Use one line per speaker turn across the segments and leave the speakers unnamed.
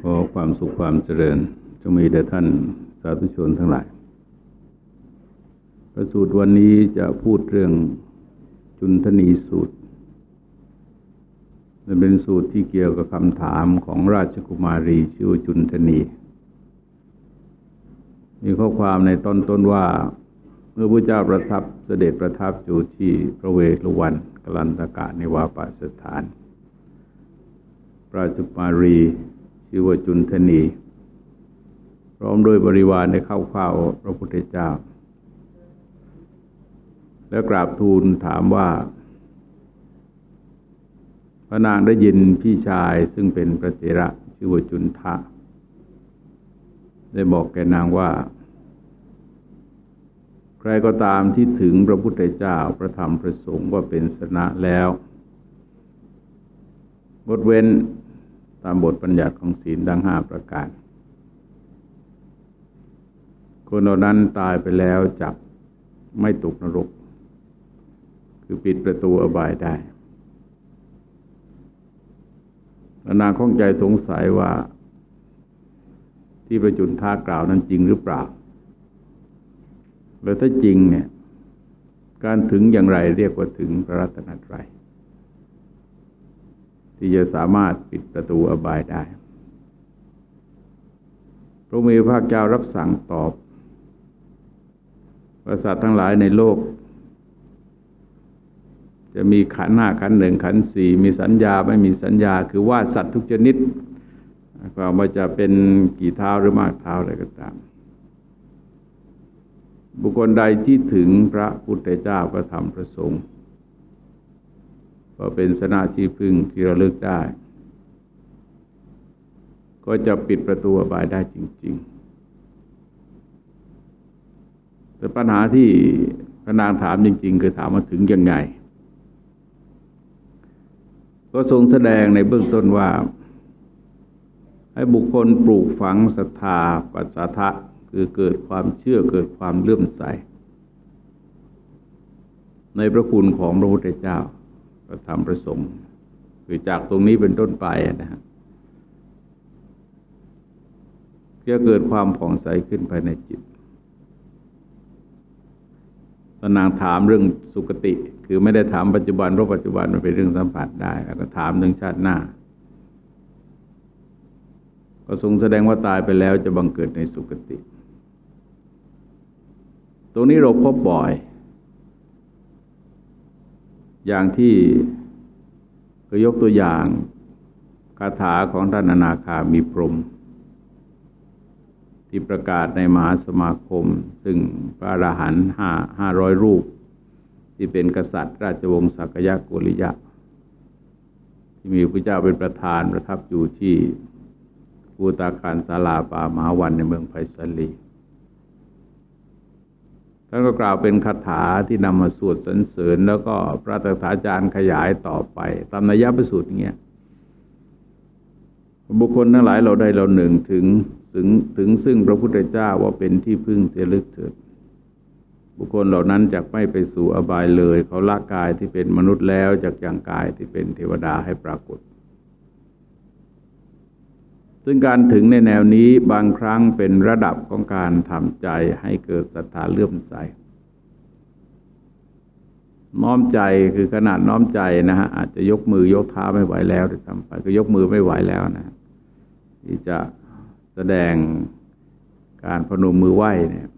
ขอความสุขความเจริญจงมีแด่ท่านสาธุชนทั้งหลาย ประสูตรวันนี้จะพูดเรื่องจุนทนีสูตรมันเป็นสูตรที่เกี่ยวกับคำถามของราชกุมารีชื่อจุนทนี มีข้อความในต้นต้นว่า เมื่อพระเจ้าประทับเสด็จประทับอยู่ที่พระเวฬุวันกลันตกะในวาปสถาน ราชกุมารี ชื่อว่าจุนทนี พร้อมด้วยบริวารในเข้าเฝ้าพระพุทธเจ้า แล้วกราบทูลถามว่า พระนางได้ยินพี่ชายซึ่งเป็นพระเจระชื่อว่าจุนทะ ได้บอกแกนางว่า ใครก็ตามที่ถึงพระพุทธเจ้าพระธรรมพระสงฆ์ว่าเป็นสนะแล้วงดเว้นามบทบัญญัติของศีลดังห้าประการ คนเหล่านั้นตายไปแล้วจับไม่ตกนรก คือปิดประตูอบายได้นางข้องใจสงสัยว่าที่ประจุนท่ากล่าวนั้นจริงหรือเปล่า แล้วถ้าจริงเนี่ย การถึงอย่างไรเรียกว่าถึงพระรัตนตรัย ที่จะสามารถปิดประตูอบายได้ พระมีพระเจ้ารับสั่งตอบประสาททั้งหลายในโลก จะมีขันห้าขันหนึ่งขันสี่มีสัญญาไม่มีสัญญา คือว่าสัตว์ทุกชนิดความว่าจะเป็นกี่เท้าหรือมากเท้าอะไรก็ตาม บุคคลใดที่ถึงพระพุทธเจ้าพระธรรมพระสงฆ์ ก็เป็นสนาชีพึ่งที่ระลึกได้ ก็จะปิดประตูอบายได้จริง ๆ แต่ปัญหาที่พระนางถามจริง ๆ คือถามมาถึงยังไง ก็ทรงแสดงในเบื้องต้นว่า ให้บุคคลปลูกฝังศรัทธาปัสสทะคือเกิดความเชื่อเกิดความเลื่อมใส ในพระคุณของพระพุทธเจ้า พระธรรมประสงค์คือจากตรงนี้เป็นต้นไปนะฮะจะเกิดความผ่องใสขึ้นภายในจิตตอนนางถามเรื่องสุคติ คือไม่ได้ถามปัจจุบันเพราะปัจจุบันมันเป็นเรื่องสัมผัสได้ แล้วก็ถามถึงชาติหน้า ก็ทรงแสดงว่าตายไปแล้วจะบังเกิดในสุคติ ตรงนี้เราพบบ่อย อย่างที่ก็ยกตัวอย่างคาถาของท่านอนาคามีพรม ที่ประกาศในมหาสมาคม ซึ่งพระอรหันต์ห้าห้าร้อยรูป ที่เป็นกษัตริย์ ราชวงศ์สักยะโกริยะ ที่มีพระเจ้าเป็นประธานประทับอยู่ที่ภูตาการศาลาป่ามหาวันในเมืองไผ่สลี ท่านก็กล่าวเป็นคาถาที่นำมาสวดสรรเสริญ แล้วก็พระตถาจารย์ขยายต่อไป ตามนัยยะประสูตรเงี้ยบุคคลทั้งหลายเราได้เราหนึ่งถึงถึงถึงซึ่งพระพุทธเจ้าว่าเป็นที่พึ่งเทลึกเถิด บุคคลเหล่านั้นจะไม่ไปสู่อบายเลย เขาละกายที่เป็นมนุษย์แล้วจากอย่างกายที่เป็นเทวดาให้ปรากฏ ซึ่งการถึงในแนวนี้บางครั้งเป็นระดับของการทำใจให้เกิดศรัทธาเลื่อมใส น้อมใจคือขนาดน้อมใจนะฮะอาจจะยกมือยกเท้าไม่ไหวแล้วด้วยซ้ำไปก็ยกมือไม่ไหวแล้วนะ ที่จะแสดงการพนมมือไหว้เนี่ย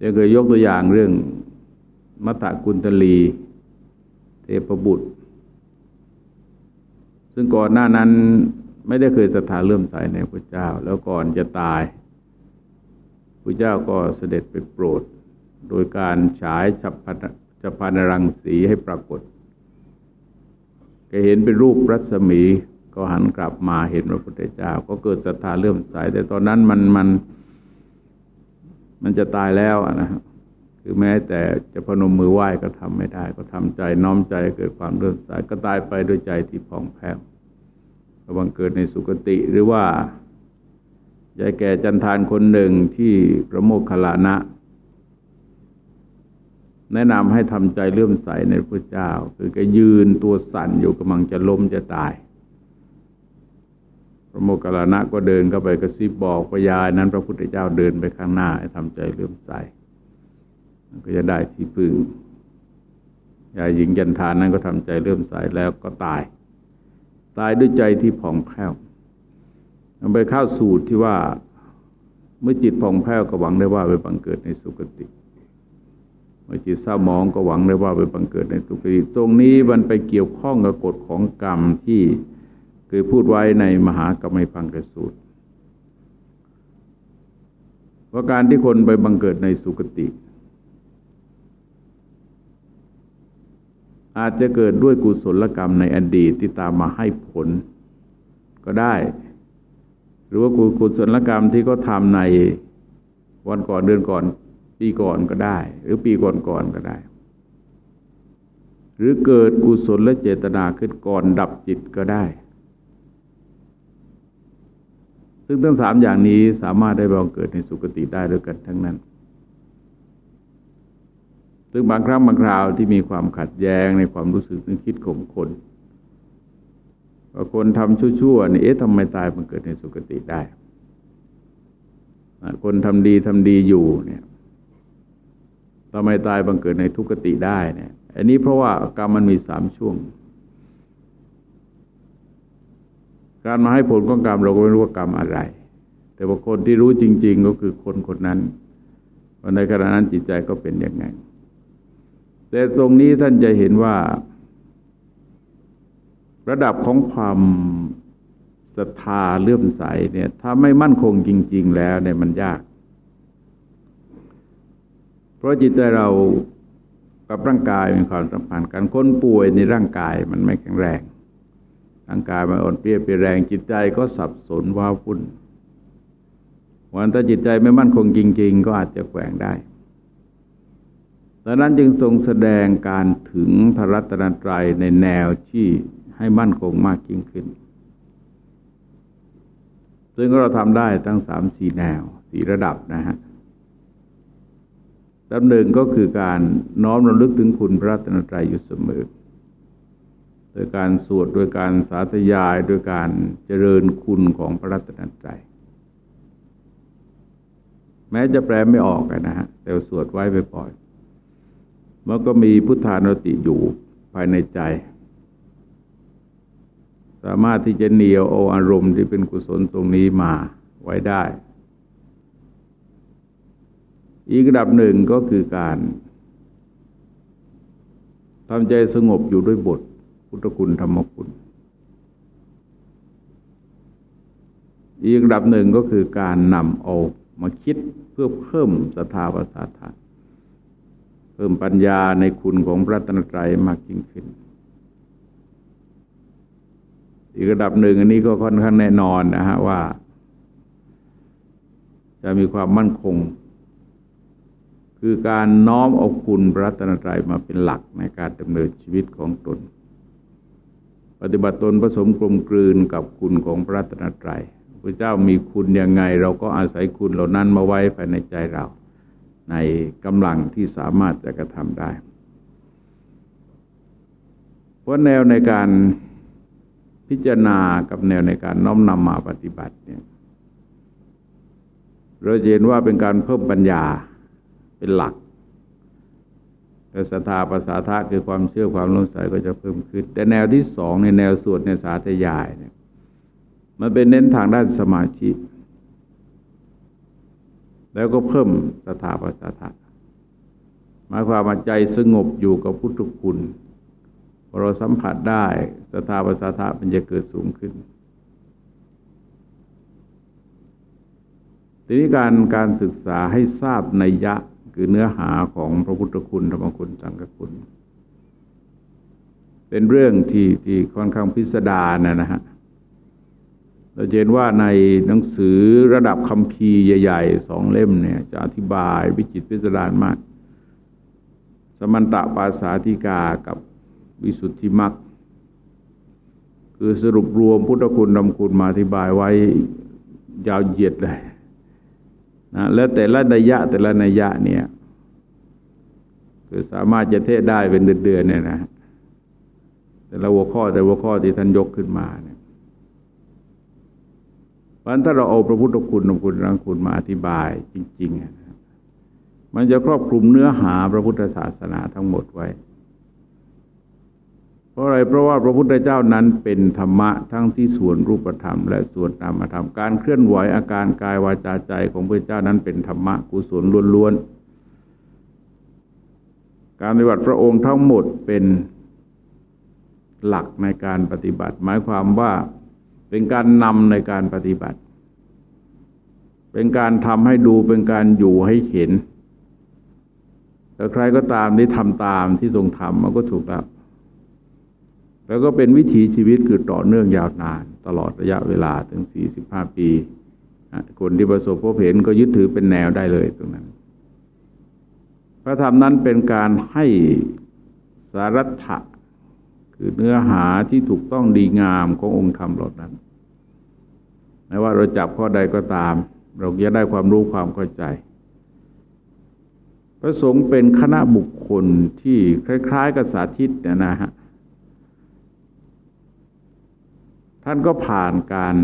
จะเคยยกตัวอย่างเรื่องมัตตกุลตลี เทพบุตร ซึ่งก่อนหน้านั้น ไม่ได้เคยศรัทธาเลื่อมใสในพระเจ้า แล้วก่อนจะตายพระเจ้าก็เสด็จไปโปรด โดยการฉายฉับพันฉับพันรังสีให้ปรากฏแกเห็นเป็นรูปรัศมีก็หันกลับมาเห็นพระพุทธเจ้า ก็เกิดศรัทธาเลื่อมใส แต่ตอนนั้นมันมันมันจะตายแล้วนะคือแม้แต่จะพนมมือไหว้ก็ทำไม่ได้ ก็ทำใจน้อมใจเกิดความเลื่อมใสก็ตายไปด้วยใจที่ผ่องแผ้ว ระวังเกิดในสุคติหรือว่ายายแก่จันทานคนหนึ่งที่พระโมคคัลลานะ แนะนำให้ทำใจเลื่อมใสในพระเจ้า คือก็ยืนตัวสั่นอยู่กำลังจะล้มจะตาย พระโมคคัลลานะก็เดินเข้าไปกระซิบบอกพยายนั้นพระพุทธเจ้าเดินไปข้างหน้า ให้ทำใจเลื่อมใสก็จะได้ที่พึ่งยายหญิงยันทานนั้นก็ทำใจเลื่อมใสแล้วก็ตาย ตายด้วยใจที่ผ่องแผ้วมันไปเข้าสูตรที่ว่าเมื่อจิตผ่องแผ้วก็หวังได้ว่าไปบังเกิดในสุคติเมื่อจิตเศร้ามองก็หวังได้ว่าไปบังเกิดในสุคติตรงนี้มันไปเกี่ยวข้องกับกฎของกรรมที่เคยพูดไว้ในมหากรรมพังกสูตรว่าการที่คนไปบังเกิดในสุคติ อาจจะเกิดด้วยกุศลกรรมในอดีตที่ตามมาให้ผลก็ได้ หรือว่ากุศลกรรมที่เขาทาในวันก่อนเดือนก่อน ปีก่อนก็ได้ หรือปีก่อนก่อนก็ได้ หรือเกิดกุศลและเจตนาขึ้นก่อนดับจิตก็ได้ ซึ่งทั้งสามอย่างนี้สามารถได้บังเกิดในสุคติได้ด้วยกันทั้งนั้น ซึ่งบางครั้งบางคราวที่มีความขัดแย้งในความรู้สึกนึกคิดของคนว่าคนทำชั่วๆนี่เอ๊ะทำไมตายมันเกิดในสุคติได้ คนทำดีทำดีอยู่เนี่ยทำไมตายบังเกิดในทุกติได้เนี่ย อันนี้เพราะว่ากรรมมันมีสามช่วง การมาให้ผลของกรรมเราก็ไม่รู้ว่ากรรมอะไร แต่ว่าคนที่รู้จริง ๆ ก็คือคนคนนั้นในขณะนั้นจิตใจก็เป็นอยังไง แต่ตรงนี้ท่านจะเห็นว่า ระดับของความศรัทธาเลื่อมใสเนี่ย ถ้าไม่มั่นคงจริง ๆ แล้วเนี่ยมันยาก เพราะจิตใจเรากับร่างกายมีความสัมพันธ์กันคนป่วยในร่างกายมันไม่แข็งแรง ร่างกายมันอ่อนเปรี้ยเปแรงจิตใจก็สับสนว้าวุ่นวันถ้าจิตใจไม่มั่นคงจริง ๆ ก็อาจจะแขวงได้ ดังนั้นจึงทรงแสดงการถึงพระรัตนตรัยในแนวที่ให้มั่นคงมากยิ่งขึ้น ซึ่งเราทำได้ตั้งสามสี่แนวสี่ระดับนะฮะลำหนึ่งก็คือการน้อมระลึกถึงคุณพระรัตนตรัยอยู่เสมอ โดยการสวด โดยการสาธยาย โดยการเจริญคุณของพระรัตนตรัย แม้จะแปลไม่ออกนะฮะ แต่สวดไว้ไปปล่อย มันก็มีพุทธานุติอยู่ภายในใจ สามารถที่จะเหนียวเอาอารมณ์ที่เป็นกุศลตรงนี้มาไว้ได้ อีกระดับหนึ่งก็คือการทำใจสงบอยู่ด้วยบท พุทธคุณธรรมคุณ อีกระดับหนึ่งก็คือการนำเอามาคิดเพื่อเพิ่มศรัทธาภาษาธา เพิ่มปัญญาในคุณของพระตนตรัยมากยิ่งขึ้น อีกระดับหนึ่งอันนี้ก็ค่อนข้างแน่นอนนะฮะว่า จะมีความมั่นคง คือการน้อมเอาคุณพระรัตนตรัยมาเป็นหลักในการดำเนินชีวิตของตน ปฏิบัติตนผสมกลมกลืนกับคุณของพระรัตนตรัยพระเจ้ามีคุณยังไง เราก็อาศัยคุณเหล่านั้นมาไว้ภายในใจเรา ในกำลังที่สามารถจะกระทำได้ เพราะแนวในการพิจารณากับแนวในการน้อมนำมาปฏิบัติเนี่ยเราเห็นว่าเป็นการเพิ่มปัญญาเป็นหลักแต่ศรัทธาภาษาทะคือความเชื่อความลงใสก็จะเพิ่มขึ้น แต่แนวที่สองในแนวสวดในสาธยายเนี่ยมันเป็นเน้นทางด้านสมาธิ แล้วก็เพิ่มศรัทธาภาษาทะหมายความว่าใจสงบอยู่กับพุทธคุณพอเราสัมผัสได้สถาปัสถะมันจะเกิดสูงขึ้น ทีนี้การการศึกษาให้ทราบในยะคือเนื้อหาของพระพุทธคุณธรรมคุณสังฆคุณ เป็นเรื่องที่ที่ค่อนข้างพิสดารนะนะฮะ เราเห็นว่าในหนังสือระดับคำพีใหญ่ๆสองเล่มเนี่ยจะอธิบายวิจิตพิสดารมาก สมันตะปาสาธิกากับวิสุทธิมรรคคือสรุปรวมพุทธคุณนำคุณมาอธิบายไว้ยาวเหยียดเลยนะแล้วแต่ละนัยยะแต่ละนัยยะเนี่ยคือสามารถจะเทศได้เป็นเดือนๆเนี่ยนะ แต่ละหัวข้อแต่หัวข้อที่ท่านยกขึ้นมาเนี่ย ราะฉะนั้นถ้าเราเอาพระพุทธคุณพระคุณรังคุณมาอธิบายจริง ๆ มันจะครอบคลุมเนื้อหาพระพุทธศาสนาทั้งหมดไว้ เพราะอะไรเพราะว่าพระพุทธเจ้านั้นเป็นธรรมะทั้งที่ส่วนรูปธรรม และส่วนนามธรรมการเคลื่อนไหวอาการกายวาจาใจของพระเจ้านั้นเป็นธรรมะกุศลล้วนๆการปฏิบัติพระองค์ทั้งหมดเป็นหลักในการปฏิบัติ หมายความว่า เป็นการนำในการปฏิบัติ เป็นการทำให้ดูเป็นการอยู่ให้เห็นแต่ใครก็ตามที่ทำตามที่ทรงทำมันก็ถูกแล้วแล้วก็เป็นวิถีชีวิตคือต่อเนื่องยาวนาน ตลอดระยะเวลาถึงสี่สิบห้าปี คนที่ประสบพบเห็นก็ยึดถือเป็นแนวได้เลยตรงนั้น พระธรรมนั้นเป็นการให้สารัตถะ คือเนื้อหาที่ถูกต้องดีงามขององค์ธรรมเหล่านั้นไม่ว่าเราจับข้อใดก็ตาม เราจะได้ความรู้ความเข้าใจ พระสงฆ์เป็นคณะบุคคลที่คล้ายๆ กับสาธิตเนี่ยนะฮะท่านก็ผ่านการ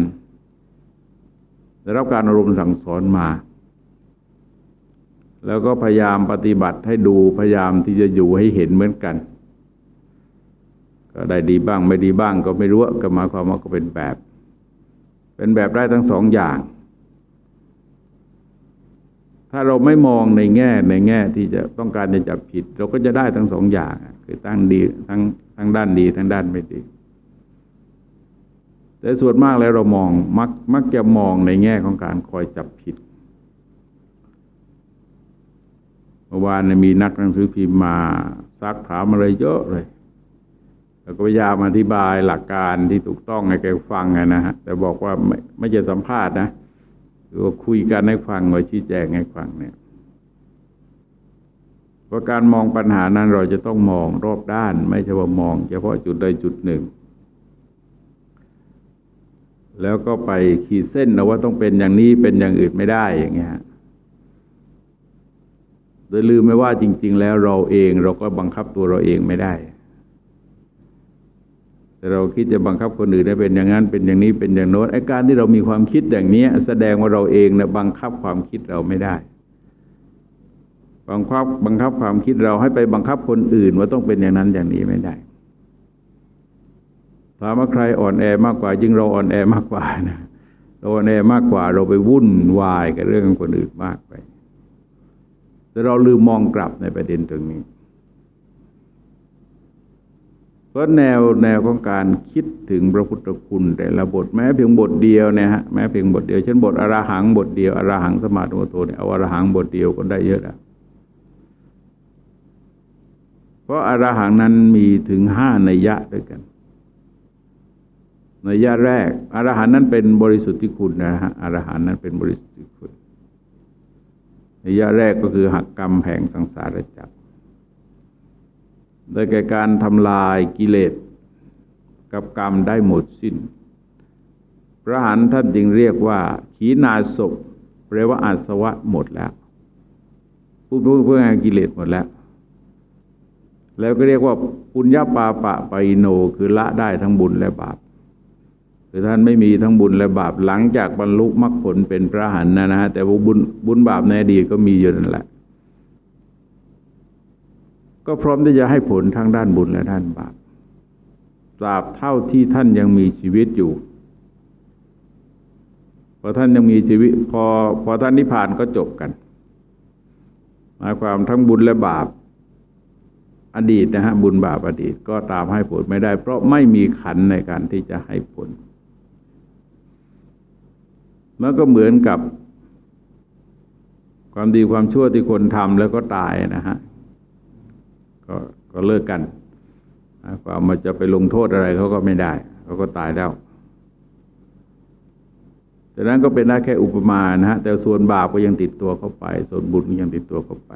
ได้รับการอารมณ์สั่งสอนมา แล้วก็พยายามปฏิบัติให้ดูพยายามที่จะอยู่ให้เห็นเหมือนกัน ก็ได้ดีบ้าง ไม่ดีบ้างก็ไม่รู้ก็หมายความว่าก็เป็นแบบ เป็นแบบได้ทั้งสองอย่าง ถ้าเราไม่มองในแง่ในแง่ที่จะต้องการจะจับผิด เราก็จะได้ทั้งสองอย่าง คือตั้งดีทั้งทั้งด้านดีทั้งด้านไม่ดี แต่ส่วนมากแล้วเรามองมักมักจะมองในแง่ของการคอยจับผิดเมื่อวานมีนักหนังสือพิมพ์มาซักถามอะไรเยอะเลย แล้วก็พยายามอธิบายหลักการที่ถูกต้องให้แกฟังนะฮะแต่บอกว่าไม่ไม่จะสัมภาษณ์นะหรือว่าคุยกันให้ฟังไว้ชี้แจงให้ฟังเนี่ยเพราะการมองปัญหานั้นเราจะต้องมองรอบด้าน ไม่ใช่ว่ามอง เฉพาะจุดใดจุดหนึ่ง แล้วก็ไปขีดเส้นนะว่าต้องเป็นอย่างนี้เป็นอย่างอื่นไม่ได้อย่างเงี้ยโดยลืมไม่ว่าจริง ๆ แล้วเราเองเราก็บังคับตัวเราเองไม่ได้ แต่เราคิดจะบังคับคนอื่นได้เป็นอย่างนั้นเป็นอย่างนี้เป็นอย่างโน้นไอ้การที่เรามีความคิดอย่างนี้แสดงว่าเราเองนะบังคับความคิดเราไม่ได้ บังคับบังคับความคิดเราให้ไปบังคับคนอื่นว่าต้องเป็นอย่างนั้นอย่างนี้ไม่ได้ถามว่าใครอ่อนแอมากกว่ายิ่งเราอ่อนแอมากกว่านะเราอ่อนแอมากกว่าเราไปวุ่นวายกับเรื่องของคนอื่นมากไปแต่เราลืมมองกลับในประเด็นตรงนี้ เพราะแนวแนวของการคิดถึงพระพุทธคุณแต่ละบทแม้เพียงบทเดียวเนี่ยฮะแม้เพียงบทเดียวเช่นบทอราหังบทเดียวอราหังสมาธิโตเนี่ยเอาอราหังบทเดียวก็ได้เยอะแล้วเพราะอราหังนั้นมีถึงห้านัยยะด้วยกันนัยยะแรกอรหันนั้นเป็นบริสุทธิคุณนะฮะอรหันนั้นเป็นบริสุทธิคุณนัยยะแรกก็คือหักกรรมแห่งสังสารจักร โดยแก่การทำลายกิเลสกับกรรมได้หมดสิน้น พระหันท่านจึงเรียกว่า ขีนาศพแปลว่าอาสวะหมดแล้วพูดเพื่องานกิเลสหมดแล้ว แล้วก็เรียกว่าปุญญาปาปะไปโนคือละได้ทั้งบุญและบาปคือท่านไม่มีทั้งบุญและบาปหลังจากบรรลุมรรคผลเป็นพระหันนะนะฮะแต่ว่าบุญบุญบาปในอดีตก็มีอยู่นั่นแหละ ก็พร้อมที่จะให้ผลทั้งด้านบุญและด้านบาปตราบเท่าที่ท่านยังมีชีวิตอยู่พอท่านยังมีชีวิตพอพอท่านนิพพานก็จบกันหมายความทั้งบุญและบาป อดีตนะฮะบุญบาปอดีตก็ตามให้ผลไม่ได้ เพราะไม่มีขันในการที่จะให้ผลมันก็เหมือนกับ ความดีความชั่วที่คนทำแล้วก็ตายนะฮะ ก็ก็เลิกกันความมันจะไปลงโทษอะไรเขาก็ไม่ได้เขาก็ตายแล้วดังนั้นก็เป็นได้แค่อุปมานะฮะแต่ส่วนบาปก็ยังติดตัวเข้าไป ส่วนบุญก็ยังติดตัวเข้าไป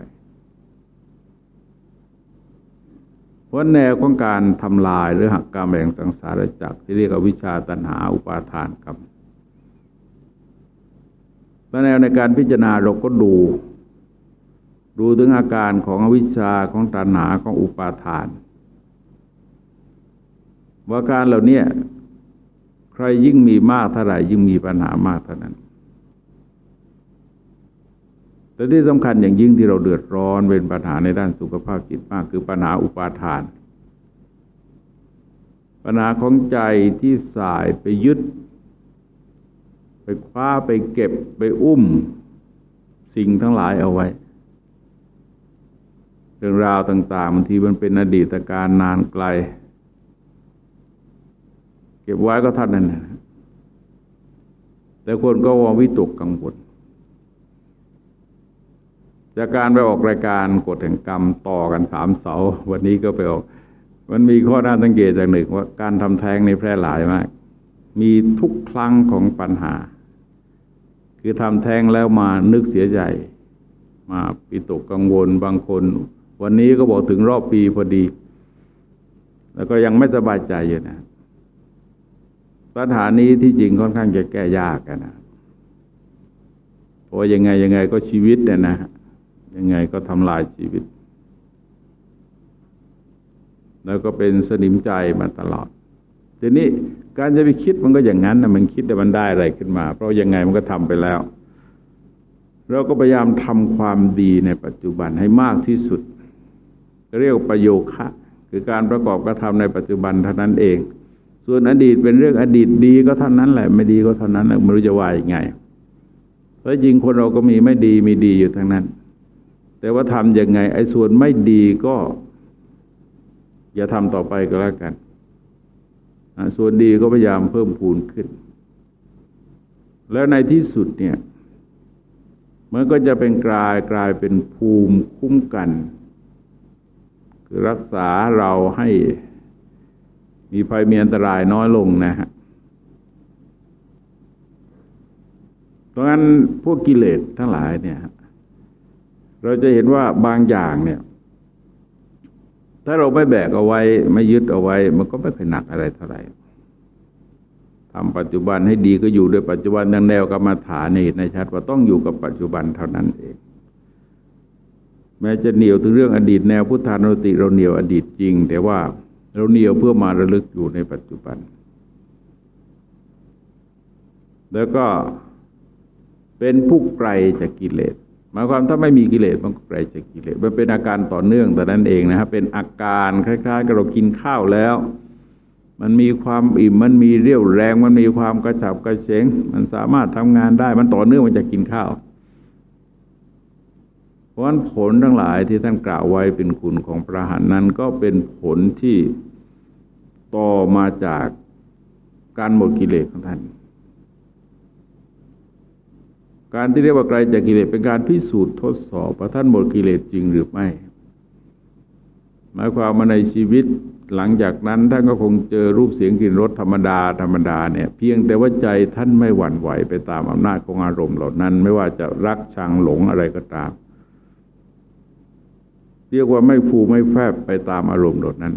เพราะแนวของการทำลายหรือหักกรรมแห่งสังสารจักรที่เรียกว่าวิชาตัณหาอุปาทานกรรมแนวในการพิจารณาเราก็ดู ดูถึงอาการของอวิชชาของตัณหาของอุปาทาน ว่าการเหล่านี้ใครยิ่งมีมากเท่าไหร่ยิ่งมีปัญหามากเท่านั้น แต่ที่สำคัญอย่างยิ่งที่เราเดือดร้อนเป็นปัญหาในด้านสุขภาพจิตมาก คือปัญหาอุปาทาน ปัญหาของใจที่สายไปยึด ไปคว้าไปเก็บไปอุ้ม สิ่งทั้งหลายเอาไว้ รื่องราวต่างๆบางทีมันเป็นอดีตการนานไกล เก็บไว้ก็ท่านนั้นนะแต่คนก็วาวิตกกังวลจากการไปออกรายการกฎแห่งกรรมต่อกันสามเสา วันนี้ก็ไปออก มันมีข้อน่าสังเกตจากหนึ่งว่าการทำแท้งในแพร่หลายมาก มีทุกครั้งของปัญหา คือทำแท้งแล้วมานึกเสียใจ มาปิตกกังวลบางคน วันนี้ก็บอกถึงรอบปีพอดี แล้วก็ยังไม่สบายใจอยู่นะปัญหานี้ที่จริงค่อนข้างจะแก้ยากนะเพราะยังไงยังไงก็ชีวิตเนี่ยนะยังไงก็ทำลายชีวิต แล้วก็เป็นสนิมใจมาตลอดทีนี้การจะไปคิดมันก็อย่างนั้นนะมันคิดแต่มันได้อะไรขึ้นมา เพราะยังไงมันก็ทำไปแล้ว เราก็พยายามทำความดีในปัจจุบันให้มากที่สุด เรียกประโยคะ คือการประกอบกระทำในปัจจุบันเท่านั้นเอง ส่วนอดีตเป็นเรื่องอดีตดีก็เท่านั้นแหละไม่ดีก็เท่านั้นแหละไม่รู้จะว่ายังไง เพราะจริงคนเราก็มีไม่ดีมีดีอยู่ทั้งนั้น แต่ว่าทำยังไง ไอ้ส่วนไม่ดีก็ อย่าทำต่อไปก็แล้วกันส่วนดีก็พยายามเพิ่มพูนขึ้น แล้วในที่สุดเนี่ยมันก็จะเป็นกลายกลายเป็นภูมิคุ้มกัน คือรักษาเราให้มีภัยมีอันตรายน้อยลงนะฮะเพราะงั้นพวกกิเลสทั้งหลายเนี่ยเราจะเห็นว่าบางอย่างเนี่ย ถ้าเราไม่แบกเอาไว้ ไม่ยึดเอาไว้ มันก็ไม่เคยหนักอะไรเท่าไหร่ทำปัจจุบันให้ดีก็อยู่ด้วยปัจจุบันดังแนวกรรมฐานในในชัดว่าต้องอยู่กับปัจจุบันเท่านั้นเอง แม้จะเหนียวถึงเรื่องอดีตแนวพุทธานุติเราเหนียวอดีตจริง แต่ว่าเราเหนียวเพื่อมาระลึกอยู่ในปัจจุบัน แล้วก็เป็นผู้ไกลจากกิเลสหมายความถ้าไม่มีกิเลสมันก็ไกลจากกิเลสมันเป็นอาการต่อเนื่องแต่นั้นเองนะครับเป็นอาการคล้ายๆกับเรากินข้าวแล้ว มันมีความอิ่มมันมีเรี่ยวแรง มันมีความกระฉับกระเฉงมันสามารถทำงานได้ มันต่อเนื่องมันจะกินข้าว เพราะฉะนั้นผลทั้งหลายที่ท่านกล่าวไว้เป็นคุณของพระหันนั้นก็เป็นผลที่ต่อมาจากการหมดกิเลสของท่าน การที่เรียกว่าไกลจากกิเลสเป็นการพิสูจน์ทดสอบว่าท่านหมดกิเลสจริงหรือไม่ หมายความมาในชีวิตหลังจากนั้นท่านก็คงเจอรูปเสียงกลิ่นรสธรรมดาธรรมดาเนี่ยเพียงแต่ว่าใจท่านไม่หวั่นไหวไปตามอำนาจของอารมณ์เหล่านั้น ไม่ว่าจะรักชังหลงอะไรก็ตาม เรียกว่าไม่ฟูไม่แฟบไปตามอารมณ์เหล่านั้น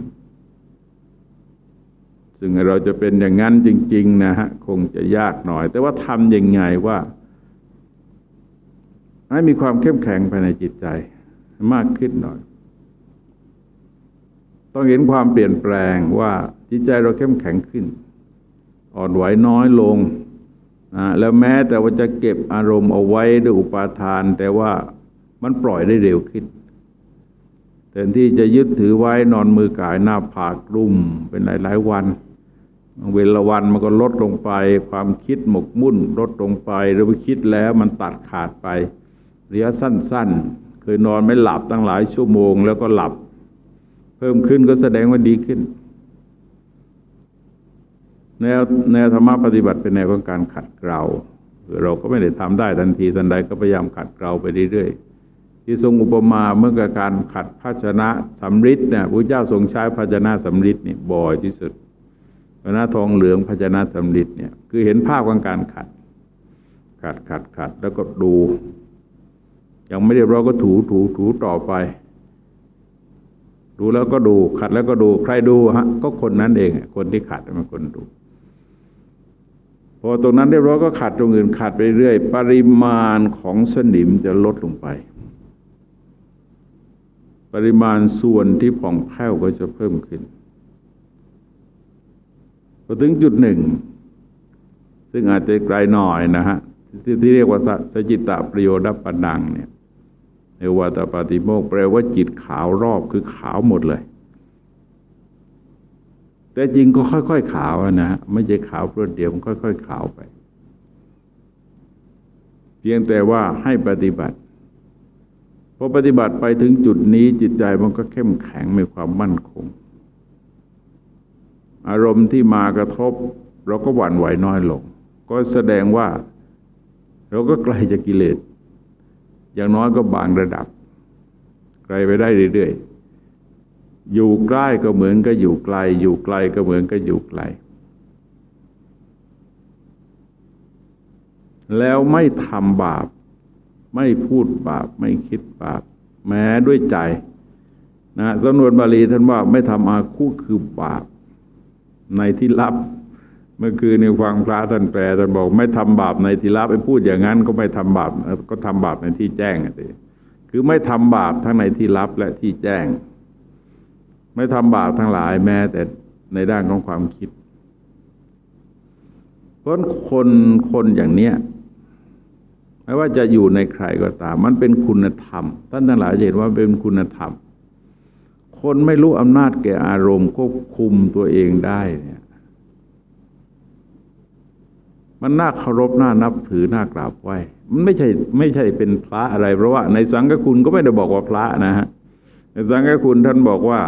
ซึ่งเราจะเป็นอย่างนั้นจริง ๆ นะฮะคงจะยากหน่อย แต่ว่าทำยังไงว่า ให้มีความเข้มแข็งภายในจิตใจ มากขึ้นหน่อย ต้องเห็นความเปลี่ยนแปลงว่าจิตใจเราเข้มแข็งขึ้น อ่อนไหวน้อยลงนะแล้วแม้แต่ว่าจะเก็บอารมณ์เอาไว้ด้วยอุปาทาน แต่ว่ามันปล่อยได้เร็วขึ้น แทนที่จะยึดถือไว้นอนมือกายหน้าผากรุ่มเป็นหลาย ๆ วัน เวลาวันมันก็ลดลงไป ความคิดหมกมุ่นลดลงไปหรือว่าคิดแล้วมันตัดขาดไประยะสั้น ๆ เคยนอนไม่หลับตั้งหลายชั่วโมงแล้วก็หลับ เพิ่มขึ้นก็แสดงว่าดีขึ้น แนวแนวธรรมะปฏิบัติเป็นแนวของการขัดเกลาเราก็ไม่ได้ทำได้ทันทีทันใดก็พยายามขัดเกลาไปเรื่อยๆ ที่ทรงอุปมาเมื่อกับการขัดภาชนะสำริดเนี่ยพระเจ้าทรงใช้ภาชนะสำริดนี่บ่อยที่สุดภาชนะทองเหลืองภาชนะสำริดเนี่ยคือเห็นภาพของการขัด ขัดขัดขัดแล้วก็ดู ยังไม่เรียบร้อยก็ถูถูถูต่อไป ดูแล้วก็ดูขัดแล้วก็ดูใครดูฮะก็คนนั้นเอง คนที่ขัดมันคนดูพอตรงนั้นเรียบร้อยก็ขัดตรงอื่นขัดไปเรื่อย ปริมาณของสนิมจะลดลงไป ปริมาณส่วนที่ผ่องแผ้วก็จะเพิ่มขึ้นพอถึงจุดหนึ่ง ซึ่งอาจจะไกลหน่อยนะฮะที่ที่เรียกว่าสจิตตประโยชน์ปนังเนี่ยในวัตปฏิโมกแปลว่าจิตขาวรอบคือขาวหมดเลย แต่จริงก็ค่อยๆขาวนะไม่ใช่ขาวเพื่อเดียวมันค่อย ๆ ขาวไป เพียงแต่ว่าให้ปฏิบัติ พอปฏิบัติไปถึงจุดนี้จิตใจมันก็เข้มแข็งมีความมั่นคง อารมณ์ที่มากระทบ เราก็หวั่นไหวน้อยลง ก็แสดงว่า เราก็ไกลจากกิเลส อย่างน้อยก็บางระดับ ไกลไปได้เรื่อยๆ อยู่ใกล้ก็เหมือนก็อยู่ไกล อยู่ไกลก็เหมือนก็อยู่ไกลแล้วไม่ทำบาป ไม่พูดบาปไม่คิดบาปแม้ด้วยใจนะสำนวนบาลีท่านว่าไม่ทำอาคูคือบาปในที่ลับ เมื่อคืนในฟังพระท่านแปลท่านบอก ไม่ทำบาปในที่ลับไปพูดอย่างนั้น ก็ไม่ทำบาปก็ทำบาปในที่แจ้งสิคือไม่ทำบาปทั้งในที่ลับและที่แจ้ง ไม่ทำบาปทั้งหลายแม้แต่ในด้านของความคิดเพราะคนคนอย่างเนี้ย ไม่ว่าจะอยู่ในใครก็ตาม มันเป็นคุณธรรม ท่านทั้งหลายเห็นว่าเป็นคุณธรรม คนไม่รู้อำนาจแก่อารมณ์ควบคุมตัวเองได้เนี่ยมันน่าเคารพน่านับถือน่ากราบไหว้มันไม่ใช่ไม่ใช่เป็นพระอะไร เพราะว่าในสังฆคุณก็ไม่ได้บอกว่าพระนะฮะในสังฆคุณท่านบอกว่า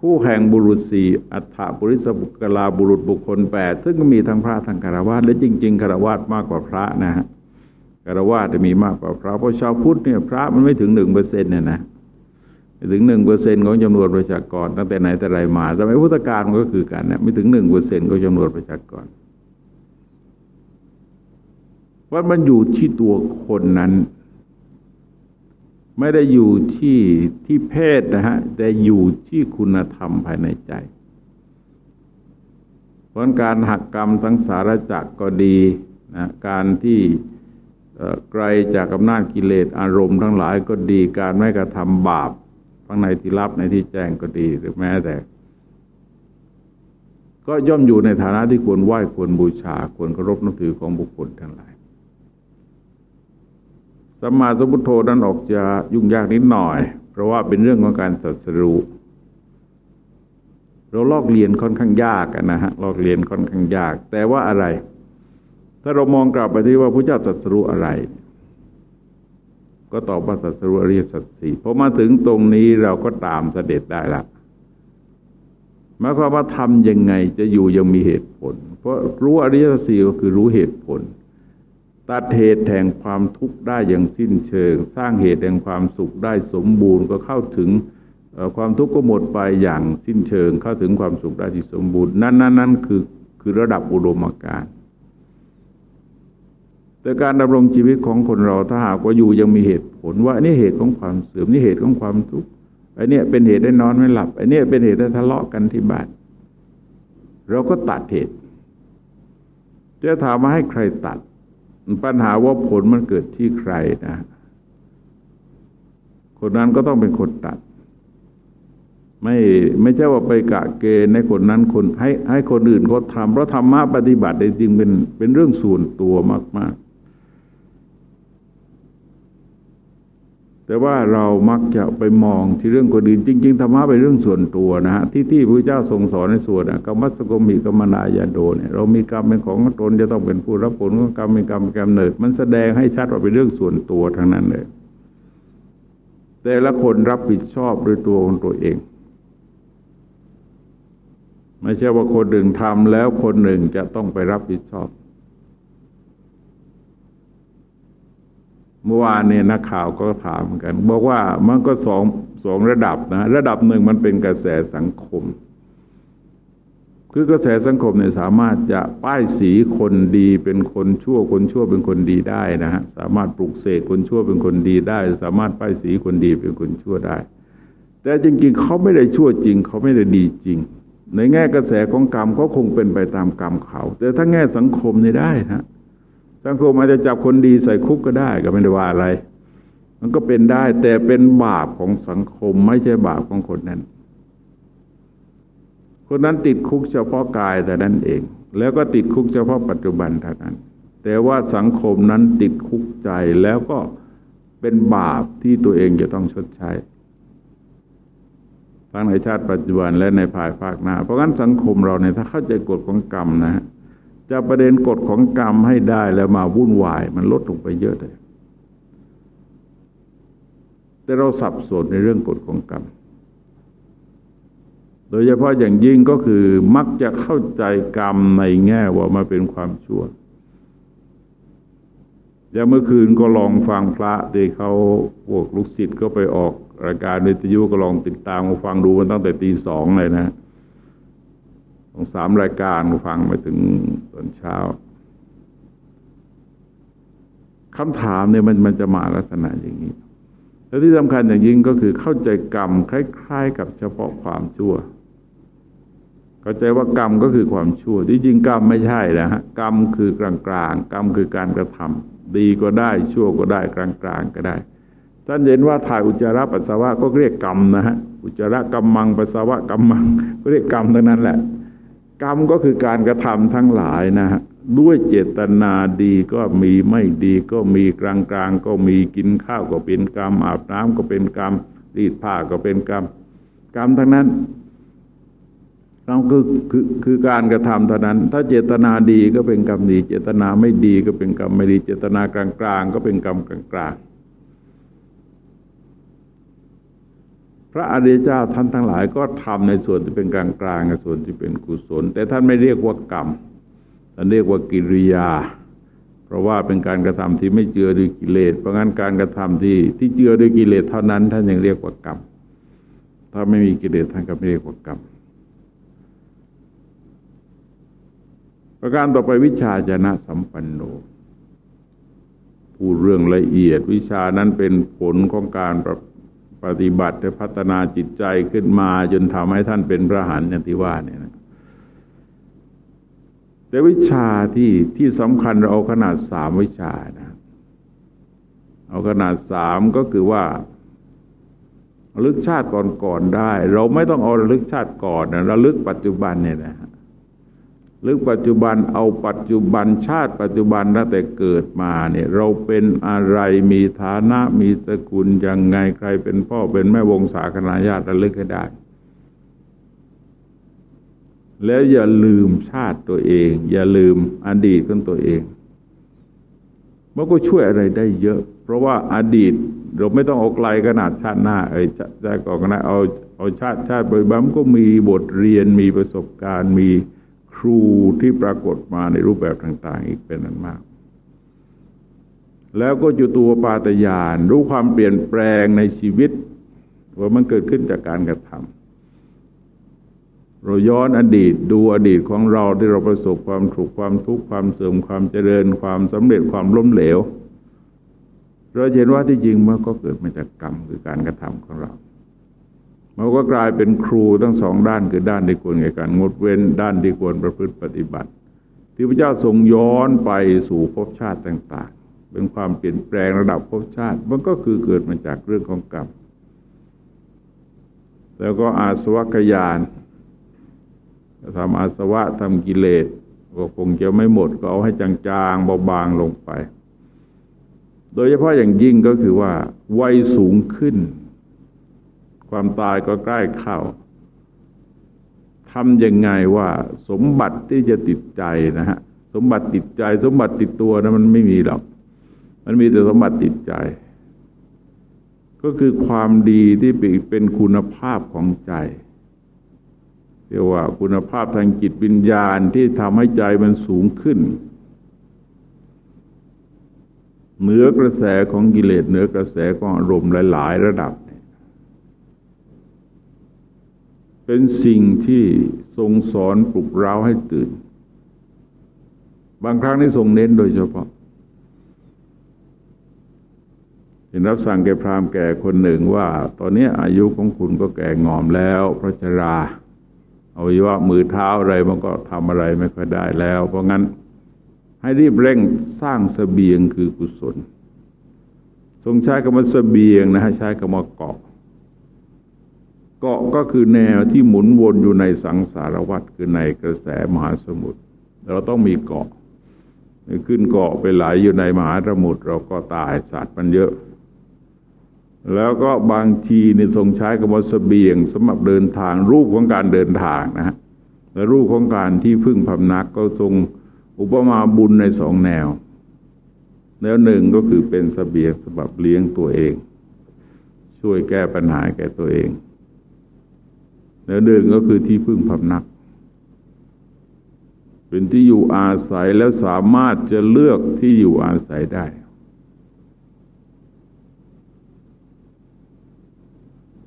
คู่แห่งบุรุษสี่อัฏฐบุริสบุกลาบุรุษบุคคลแปดซึ่งก็มีทั้งพระทั้งคารวะและจริง ๆคารวะมากกว่าพระนะฮะ คารวะจะมีมากกว่าพระเพราะชาวพุทธเนี่ยพระมันไม่ถึงหนึ่งเปอร์เซ็นต์เนี่ยนะไม่ถึงหนึ่งเปอร์เซ็นต์ของจำนวนประชากร ตั้งแต่ไหนแต่ไรมาสมัยพุทธกาลก็คือกันเนี่ยไม่ถึงหนึ่งเปอร์เซ็นต์ของจำนวนประชากรว่ามันอยู่ที่ตัวคนนั้น ไม่ได้อยู่ที่ที่เพศนะฮะแต่อยู่ที่คุณธรรมภายในใจเพราะการหักกรรมทั้งสารจักก็ดีนะการที่ ไกลจากอำนาจกิเลสอารมณ์ทั้งหลายก็ดีการไม่กระทำบาปทั้งในที่ลับในที่แจ้งก็ดีหรือแม้แต่ ก็ย่อมอยู่ในฐานะที่ควรไหว้ควรบูชา ควรเคารพนับถือของบุคคลทั้งหลายสัมมาสัมพุทโธนั้นออกจะยุ่งยากนิดหน่อย เพราะว่าเป็นเรื่องของการสัสรู้เราลอกเรียนค่อนข้างยากนะฮะลอกเรียนค่อนข้างยาก แต่ว่าอะไร ถ้าเรามองกลับไปที่ว่าพระเจ้าตรัสรู้อะไร ก็ตอบว่าตรัสรู้อริยสัจสี่พอมาถึงตรงนี้เราก็ตามเสด็จได้ละหมายความว่าทำยังไงจะอยู่ยังมีเหตุผล เพราะรู้อริยสัจสี่ก็คือรู้เหตุผลตัดเหตุแห่งความทุกข์ได้อย่างสิ้นเชิง สร้างเหตุแห่งความสุขได้สมบูรณ์ก็เข้าถึงความทุกข์ก็หมดไปอย่างสิ้นเชิง เข้าถึงความสุขได้ที่สมบูรณ์ นั่นนั่นนั่นคือคือระดับอุดมการ แต่การดำรงชีวิตของคนเราถ้าหากว่าอยู่ยังมีเหตุผลว่านี่เหตุของความเสื่อมนี่เหตุของความทุกข์ไอ้นี่เป็นเหตุได้นอนไม่หลับไอ้นี่เป็นเหตุได้ทะเลาะกันที่บ้านเราก็ตัดเหตุจะถามมาให้ใครตัด ปัญหาว่าผลมันเกิดที่ใครนะ คนนั้นก็ต้องเป็นคนตัด ไม่ไม่ใช่ว่าไปกะเกณฑ์ในคนนั้นคนให้ให้คนอื่นเขาทำเพราะธรรมะปฏิบัติจริงเป็นเป็นเรื่องส่วนตัวมาก แต่ว่าเรามักจะไปมองที่เรื่องคนอื่นจริง ๆธรรมะเป็นเรื่องส่วนตัวนะฮะที่ที่พระเจ้าทรงสอนในส่วนกรรมสกมิกรรมนายาโดเนี่ยเรามีกรรมเป็นของตนจะต้องเป็นผู้รับผลของกรรมเป็นกรรมกำเนิด มันแสดงให้ชัดว่าเป็นเรื่องส่วนตัวทั้งนั้นเลย แต่ละคนรับผิดชอบด้วยตัวของตัวเอง ไม่ใช่ว่าคนหนึ่งทำแล้วคนหนึ่งจะต้องไปรับผิดชอบ เมื่อวานเนี่ยนักข่าวก็ถามกัน บอกว่ามันก็สองสองระดับนะ ระดับหนึ่งมันเป็นกระแสสังคม คือกระแสสังคมเนี่ยสามารถจะป้ายสีคนดีเป็นคนชั่วคนชั่วเป็นคนดีได้นะฮะสามารถปลุกเสกคนชั่วเป็นคนดีได้ สามารถป้ายสีคนดีเป็นคนชั่วได้ แต่จริงๆเขาไม่ได้ชั่วจริง เขาไม่ได้ดีจริง ในแง่กระแสของกรรมเขาคงเป็นไปตามกรรมเขา แต่ถ้าแง่สังคมนี่ได้นะ สังคมอาจจะจับคนดีใส่คุกก็ได้ก็ไม่ได้ว่าอะไร มันก็เป็นได้ แต่เป็นบาปของสังคมไม่ใช่บาปของคนนั้น คนนั้นติดคุกเฉพาะกายแต่นั้นเอง แล้วก็ติดคุกเฉพาะปัจจุบันเท่านั้น แต่ว่าสังคมนั้นติดคุกใจแล้วก็เป็นบาปที่ตัวเองจะต้องชดใช้ทั้งในชาติปัจจุบันและในภายภาคหน้า เพราะงั้นสังคมเราเนี่ยถ้าเข้าใจกฎของกรรมนะฮะ จะประเด็นกฎของกรรมให้ได้แล้วมาวุ่นวาย มันลดลงไปเยอะเลยแต่เราสับสนในเรื่องกฎของกรรม โดยเฉพาะอย่างยิ่งก็คือมักจะเข้าใจกรรมในแง่ว่ามาเป็นความชั่วอย่างเมื่อคืนก็ลองฟังพระที่เขาพวกลูกศิษย์ก็ไปออกรายการวิทยุก็ลองติดตามมาฟังดูมันตั้งแต่ตีสองเลยนะของสามรายการฟังไปถึง ตอนเช้าคำถามเนี่ยมันมันจะมาลักษณะอย่างนี้และที่สำคัญอย่างยิ่งก็คือเข้าใจกรรมคล้ายๆ กับเฉพาะความชั่ว เข้าใจว่ากรรมก็คือความชั่ว ที่จริงกรรมไม่ใช่นะฮะกรรมคือกลางๆกรรมคือการกระทำดีก็ได้ชั่วก็ได้กลางๆก็ได้ท่านเห็นว่าถ่ายอุจจาระปัสสาวะก็เรียกกรรมนะฮะอุจจาระกรรมังปัสสาวะกรรมังก็เรียกกรรมทั้งนั้นแหละ กรรมก็คือการกระทำทั้งหลายนะฮะด้วยเจตนาดีก็มีไม่ดีก็มีกลางกลางก็มีกินข้าวก็เป็นกรรม อาบน้ำก็เป็นกรรมรีดผ้าก็เป็นกรรม กรรมทั้งนั้นเราคือคือคือการกระทำเท่านั้น ถ้าเจตนาดีก็เป็นกรรมดี เจตนาไม่ดีก็เป็นกรรมไม่ดี เจตนากลางกลางก็เป็นกรรมกลางกลาง พระอริยเจ้าท่านทั้งหลายก็ทำในส่วนที่เป็นกลางกลางในส่วนที่เป็นกุศล แต่ท่านไม่เรียกว่ากรรมท่านเรียกว่ากิริยา เพราะว่าเป็นการกระทำที่ไม่เจือด้วยกิเลสเพราะงั้นการกระทำที่ที่เจือด้วยกิเลสเท่านั้น ท่านยังเรียกว่ากรรมถ้าไม่มีกิเลสท่านก็ไม่เรียกว่ากรรมประการต่อไปวิชาจนะสัมปันโนพูดเรื่องละเอียดวิชานั้นเป็นผลของการประ ปฏิบัติพัฒนาจิตใจขึ้นมาจนทำให้ท่านเป็นพระหันอย่างที่ว่าเนี่ยนะแต่วิชาที่ที่สำคัญเราเอาขนาดสามวิชานะเอาขนาดสามก็คือว่าระลึกชาติก่อนๆได้ เราไม่ต้องเอาระลึกชาติก่อนนะระลึกปัจจุบันเนี่ยนะ ลึกปัจจุบันเอาปัจจุบันชาติปัจจุบันตั้งแต่เกิดมาเนี่ยเราเป็นอะไรมีฐานะมีสกุลยังไงใครเป็นพ่อเป็นแม่วงศาคณาญาติระลึกให้ได้ แล้วอย่าลืมชาติตัวเอง อย่าลืมอดีตของตัวเองมันก็ช่วยอะไรได้เยอะ เพราะว่าอดีตเราไม่ต้องเอาไกลขนาดชาติหน้าเอ้ชาติก่อนนะเอาเอาชาติชาติไปบ้มก็มีบทเรียนมีประสบการณ์มี ครูที่ปรากฏมาในรูปแบบต่าง ๆ อีกเป็นนั้นมาก แล้วก็จุตัวปาตยานรู้ความเปลี่ยนแปลงในชีวิต ว่ามันเกิดขึ้นจากการกระทำเราย้อนอดีตดูอดีตของเราที่เราประสบความถูกความทุกข์ความเสื่อมความเจริญ ความสำเร็จความล้มเหลวเราเห็นว่าที่จริงมันก็เกิดมาจากกรรมคือการกระทำของเรา มันก็กลายเป็นครูทั้งสองด้านคือด้านที่ควรแก่การงดเว้น ด้านที่ควรประพฤติปฏิบัติ ที่พระเจ้าทรงย้อนไปสู่ภพชาติต่าง ๆ เป็นความเปลี่ยนแปลงระดับภพชาติ มันก็คือเกิดมาจากเรื่องของกรรมแล้วก็อาสวะกยานทำอาสวะทำกิเลสก็คงจะไม่หมดก็เอาให้จางๆเบาบางลงไป โดยเฉพาะอย่างยิ่งก็คือว่าวัยสูงขึ้น ความตายก็ใกล้เข้าทำยังไงว่าสมบัติที่จะติดใจนะฮะสมบัติติดใจ สมบัติติดตัวนะมันไม่มีหรอก มันมีแต่สมบัติติดใจ ก็คือความดีที่เป็นคุณภาพของใจเรียกว่าคุณภาพทางจิตวิญญาณที่ทำให้ใจมันสูงขึ้น เหนือกระแสของกิเลสเหนือกระแสของอารมณ์หลาย ๆ ระดับ เป็นสิ่งที่ทรงสอนปลุกเราให้ตื่น บางครั้งที่ทรงเน้นโดยเฉพาะเห็นรับสั่งแก่พราหมณ์แก่คนหนึ่งว่า ตอนนี้อายุของคุณก็แก่งอมแล้ว เพราะชราเอาไว้ว่ามือเท้าอะไรมันก็ทำอะไรไม่ค่อยได้แล้ว เพราะงั้นให้รีบเร่งสร้างสเสบียงคือกุศล ทรงใช้คำว่าสเสบียงนะฮะใช้คำว่าเกาะ เกาะก็คือแนวที่หมุนวนอยู่ในสังสารวัฏคือในกระแสมหาสมุทรเราต้องมีเกาะขึ้นเกาะไปไหลอยู่ในมหาสมุทรเราก็ตายสัตว์มันเยอะ แล้วก็บางทีในทรงใช้กระบอกเสบียงสำหรับเดินทางรูปของการเดินทางนะฮะและรูปของการที่พึ่งพำนักก็ทรงอุปมาบุญในสองแนว แนวหนึ่งก็คือเป็นสเสบียงสำหรับเลี้ยงตัวเอง ช่วยแก้ปัญหาแก่ตัวเอง แนวหนึ่งก็คือที่พึ่งพำนัก เป็นที่อยู่อาศัยแล้วสามารถจะเลือกที่อยู่อาศัยได้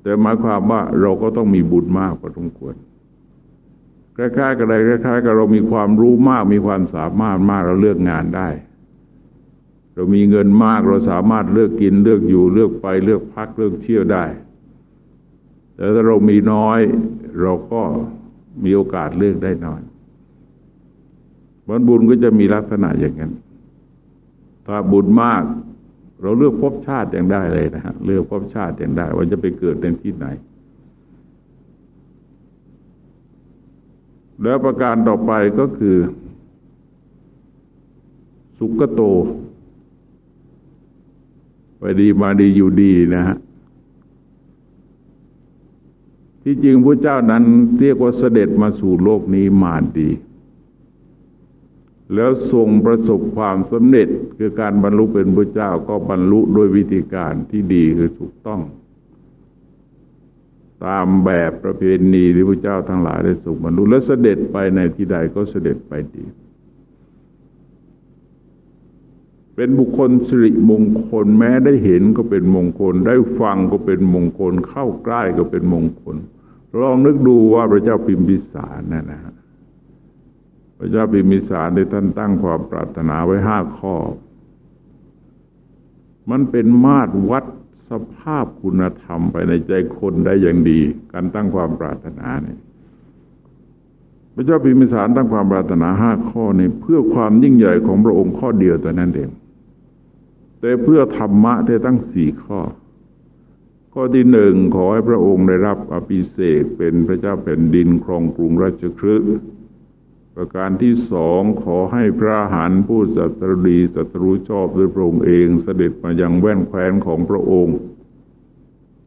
แต่หมายความว่าเราก็ต้องมีบุญมากพอสมควรคล้ายๆกับอะไรคล้ายๆกับเรามีความรู้มากมีความสามารถมากเราเลือกงานได้ เรามีเงินมากเราสามารถเลือกกินเลือกอยู่เลือกไปเลือกพักเลือกเที่ยวได้ แต่ถ้าเรามีน้อย เราก็มีโอกาสเลือกได้น้อยผลบุญก็จะมีลักษณะอย่างนั้น ถ้าบุญมาก เราเลือกพบชาติอย่างได้เลยนะฮะเลือกพบชาติอย่างได้ ว่าจะไปเกิดในที่ไหน แล้วประการต่อไปก็คือ สุกโต ไปดีมาดีอยู่ดีนะฮะ ที่จริงพระเจ้านั้นเรียกว่าเสด็จมาสู่โลกนี้มาดี แล้วทรงประสบความสำเร็จคือการบรรลุเป็นพระเจ้าก็บรรลุโดยวิธีการที่ดีคือถูกต้อง ตามแบบประเพณีที่พระเจ้าทั้งหลายได้ส่งบรรลุและเสด็จไปในที่ใดก็เสด็จไปดีเป็นบุคคลสิริมงคลแม้ได้เห็นก็เป็นมงคล ได้ฟังก็เป็นมงคล เข้าใกล้ก็เป็นมงคล ลองนึกดูว่าพระเจ้าพิมพิสารนั่นนะพระเจ้าพิมพิสารได้ท่านตั้งความปรารถนาไว้ห้าข้อ มันเป็นมาตรวัดสภาพคุณธรรมไปในใจคนได้อย่างดี การตั้งความปรารถนาเนี่ยพระเจ้าพิมิสารตั้งความปรารถนาห้าข้อนี้เพื่อความยิ่งใหญ่ของพระองค์ข้อเดียวแต่นั้นเองแต่เพื่อธรรมะได้ตั้งสี่ข้อ ข้อที่หนึ่งขอให้พระองค์ได้รับอภิเษกเป็นพระเจ้าแผ่นดินครองกรุงราชคฤห์ประการที่สองขอให้พระหันผู้สัตรดีสัตรู้ชอบด้วยพระองค์เองเสด็จมายังแว่นแคว้นของพระองค์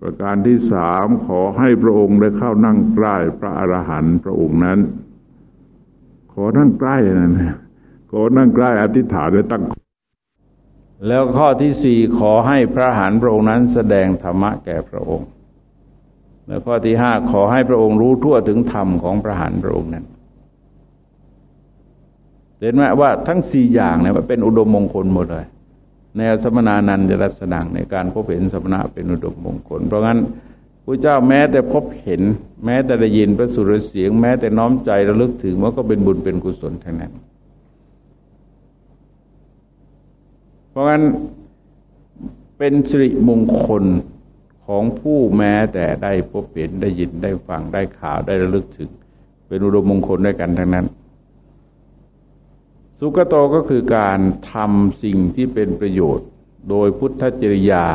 ประการที่สามขอให้พระองค์ได้เข้านั่งใกล้พระอรหันต์พระองค์นั้น ขอนั่งใกล้นั่นขอนั่งใกล้อธิษฐานไว้ตั้ง แล้วข้อที่สี่ขอให้พระหันพระองค์นั้นแสดงธรรมะแก่พระองค์ แล้วข้อที่ห้าขอให้พระองค์รู้ทั่วถึงธรรมของพระหันพระองค์นั้นเห็นไหมว่าทั้งสี่อย่างเนี่ยมันเป็นอุดมมงคลหมดเลย ในสมนานันจะรัศดังในการพบเห็นสมณะเป็นอุดมมงคล เพราะงั้นพระเจ้าแม้แต่พบเห็น แม้แต่ได้ยินพระสุรเสียง แม้แต่น้อมใจระลึกถึงว่าก็เป็นบุญเป็นกุศลทั้งนั้น เพราะงั้นเป็นสิริมงคลของผู้แม้แต่ได้พบเห็นได้ยินได้ฟังได้ข่าวได้ระลึกถึง เป็นอุดมมงคลด้วยกันทั้งนั้น สุกโตก็คือการทำสิ่งที่เป็นประโยชน์ โดยพุทธจริยา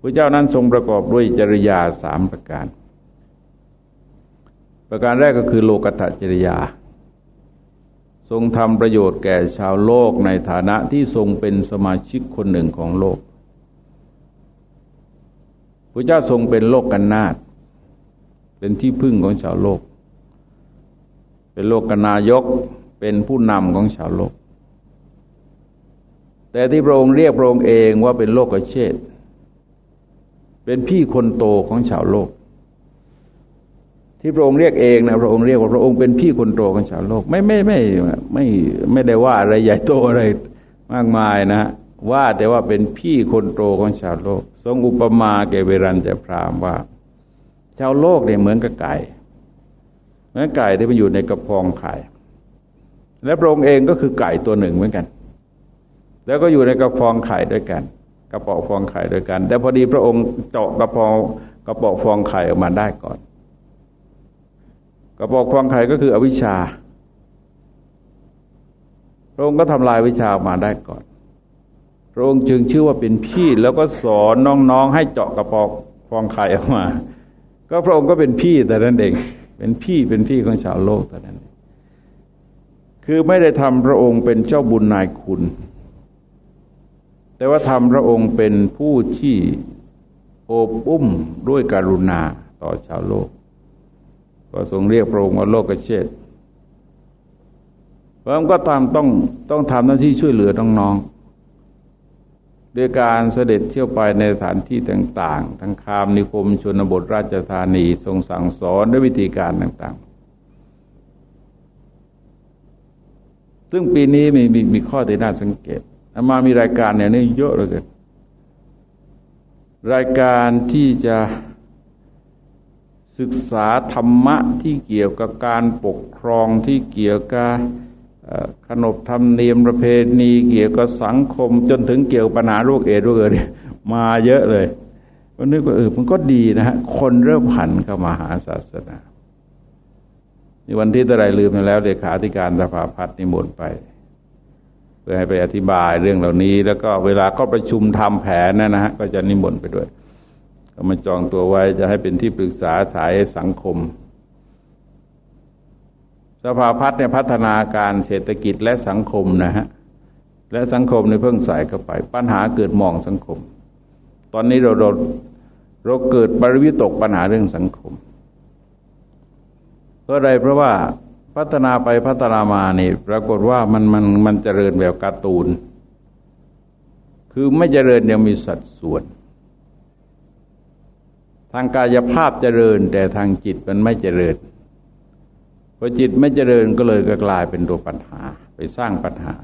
พระเจ้านั้นทรงประกอบด้วยจริยาสามประการ ประการแรกก็คือโลกตจริยา ทรงทำประโยชน์แก่ชาวโลกในฐานะที่ทรงเป็นสมาชิกคนหนึ่งของโลกพระเจ้าทรงเป็นโลกกันนาตเป็นที่พึ่งของชาวโลก เป็นโลกกนายกเป็นผู้นำของชาวโลก แต่ที่พระองค์เรียกพระองค์เองว่าเป็นโลกกเชษเป็นพี่คนโตของชาวโลก ที่พระองค์เรียกเองนะพระองค์เรียกว่าพระองค์เป็นพี่คนโตของชาวโลก ไม่ไม่ไม่ไม่ไม่ได้ว่าอะไรใหญ่โตอะไรมากมายนะว่าแต่ว่าเป็นพี่คนโตของชาวโลก ทรงอุปมาแกเวรันจะพรามว่า ชาวโลกเนี่ยเหมือนกับไก่เหมือนไก่ที่มันอยู่ในกระพองไข่และพระองค์เองก็คือไก่ตัวหนึ่งเหมือนกัน แล้วก็อยู่ในกระพองไข่ด้วยกัน กระป๋องฟองไข่ด้วยกัน แต่พอดีพระองค์เจาะกระพองกระป๋องฟองไข่ออกมาได้ก่อน กระป๋องฟองไข่ก็คืออวิชชาพระองค์ก็ทำลายวิชาออกมาได้ก่อนพระองค์จึงชื่อว่าเป็นพี่แล้วก็สอนน้องๆ ให้เจาะกระป๋องฟองไข่ออกมา ก็พระองค์ก็เป็นพี่แต่นั้นเอง เป็นพี่เป็นพี่ของชาวโลกแต่นั้น คือไม่ได้ทำพระองค์เป็นเจ้าบุญนายคุณ แต่ว่าทำพระองค์เป็นผู้ที่โอบอุ้มด้วยการุณาต่อชาวโลก ก็ทรงเรียกพระองค์ว่าโลกเชษพราะก็ตามต้องต้องทำหน้าที่ช่วยเหลือน้องๆด้วยการเสด็จเที่ยวไปในสถานที่ต่างๆ ทั้งคามนิคมชนบทราชธานีทรงสั่งสอนด้วยวิธีการต่างๆ ซึ่งปีนี้มีมีมีข้อที่น่าสังเกตมามีรายการเนี่ยนี่เยอะเลยกันรายการที่จะ ศึกษาธรรมะที่เกี่ยวกับการปกครองที่เกี่ยวกับขนบธรรมเนียมประเพณีเกี่ยวกับสังคม จนถึงเกี่ยวปัญหาโรคเอดโรคเอดมาเยอะเลยวันนี้ก็เออมันก็ดีนะฮะคนเริ่มหันเข้ามาหาศาสนาในวันที่ตะไรลืมไปแล้วเลขาธิการสภาพัฒน์นิมนต์ไป เพื่อให้ไปอธิบายเรื่องเหล่านี้ แล้วก็เวลาก็ประชุมทำแผนนะนะฮะก็จะนิมนต์ไปด้วย ก็มาจองตัวไว้จะให้เป็นที่ปรึกษาสายสังคม สภาพัฒน์เนี่ยพัฒนาการเศรษฐกิจและสังคมนะฮะและสังคมในเพิ่งใส่เข้าไป ปัญหาเกิดมองสังคม ตอนนี้เราเราเราเกิดบริวิตกปัญหาเรื่องสังคมเพราะอะไรเพราะว่าพัฒนาไปพัฒนามานี่ปรากฏว่ามันมันมันเจริญแบบการ์ตูน คือไม่เจริญยังมีสัดส่วน ทางกายภาพเจริญ แต่ทางจิตมันไม่เจริญพอจิตไม่เจริญก็เลยก็กลายเป็นตัวปัญหา ไปสร้างปัญหา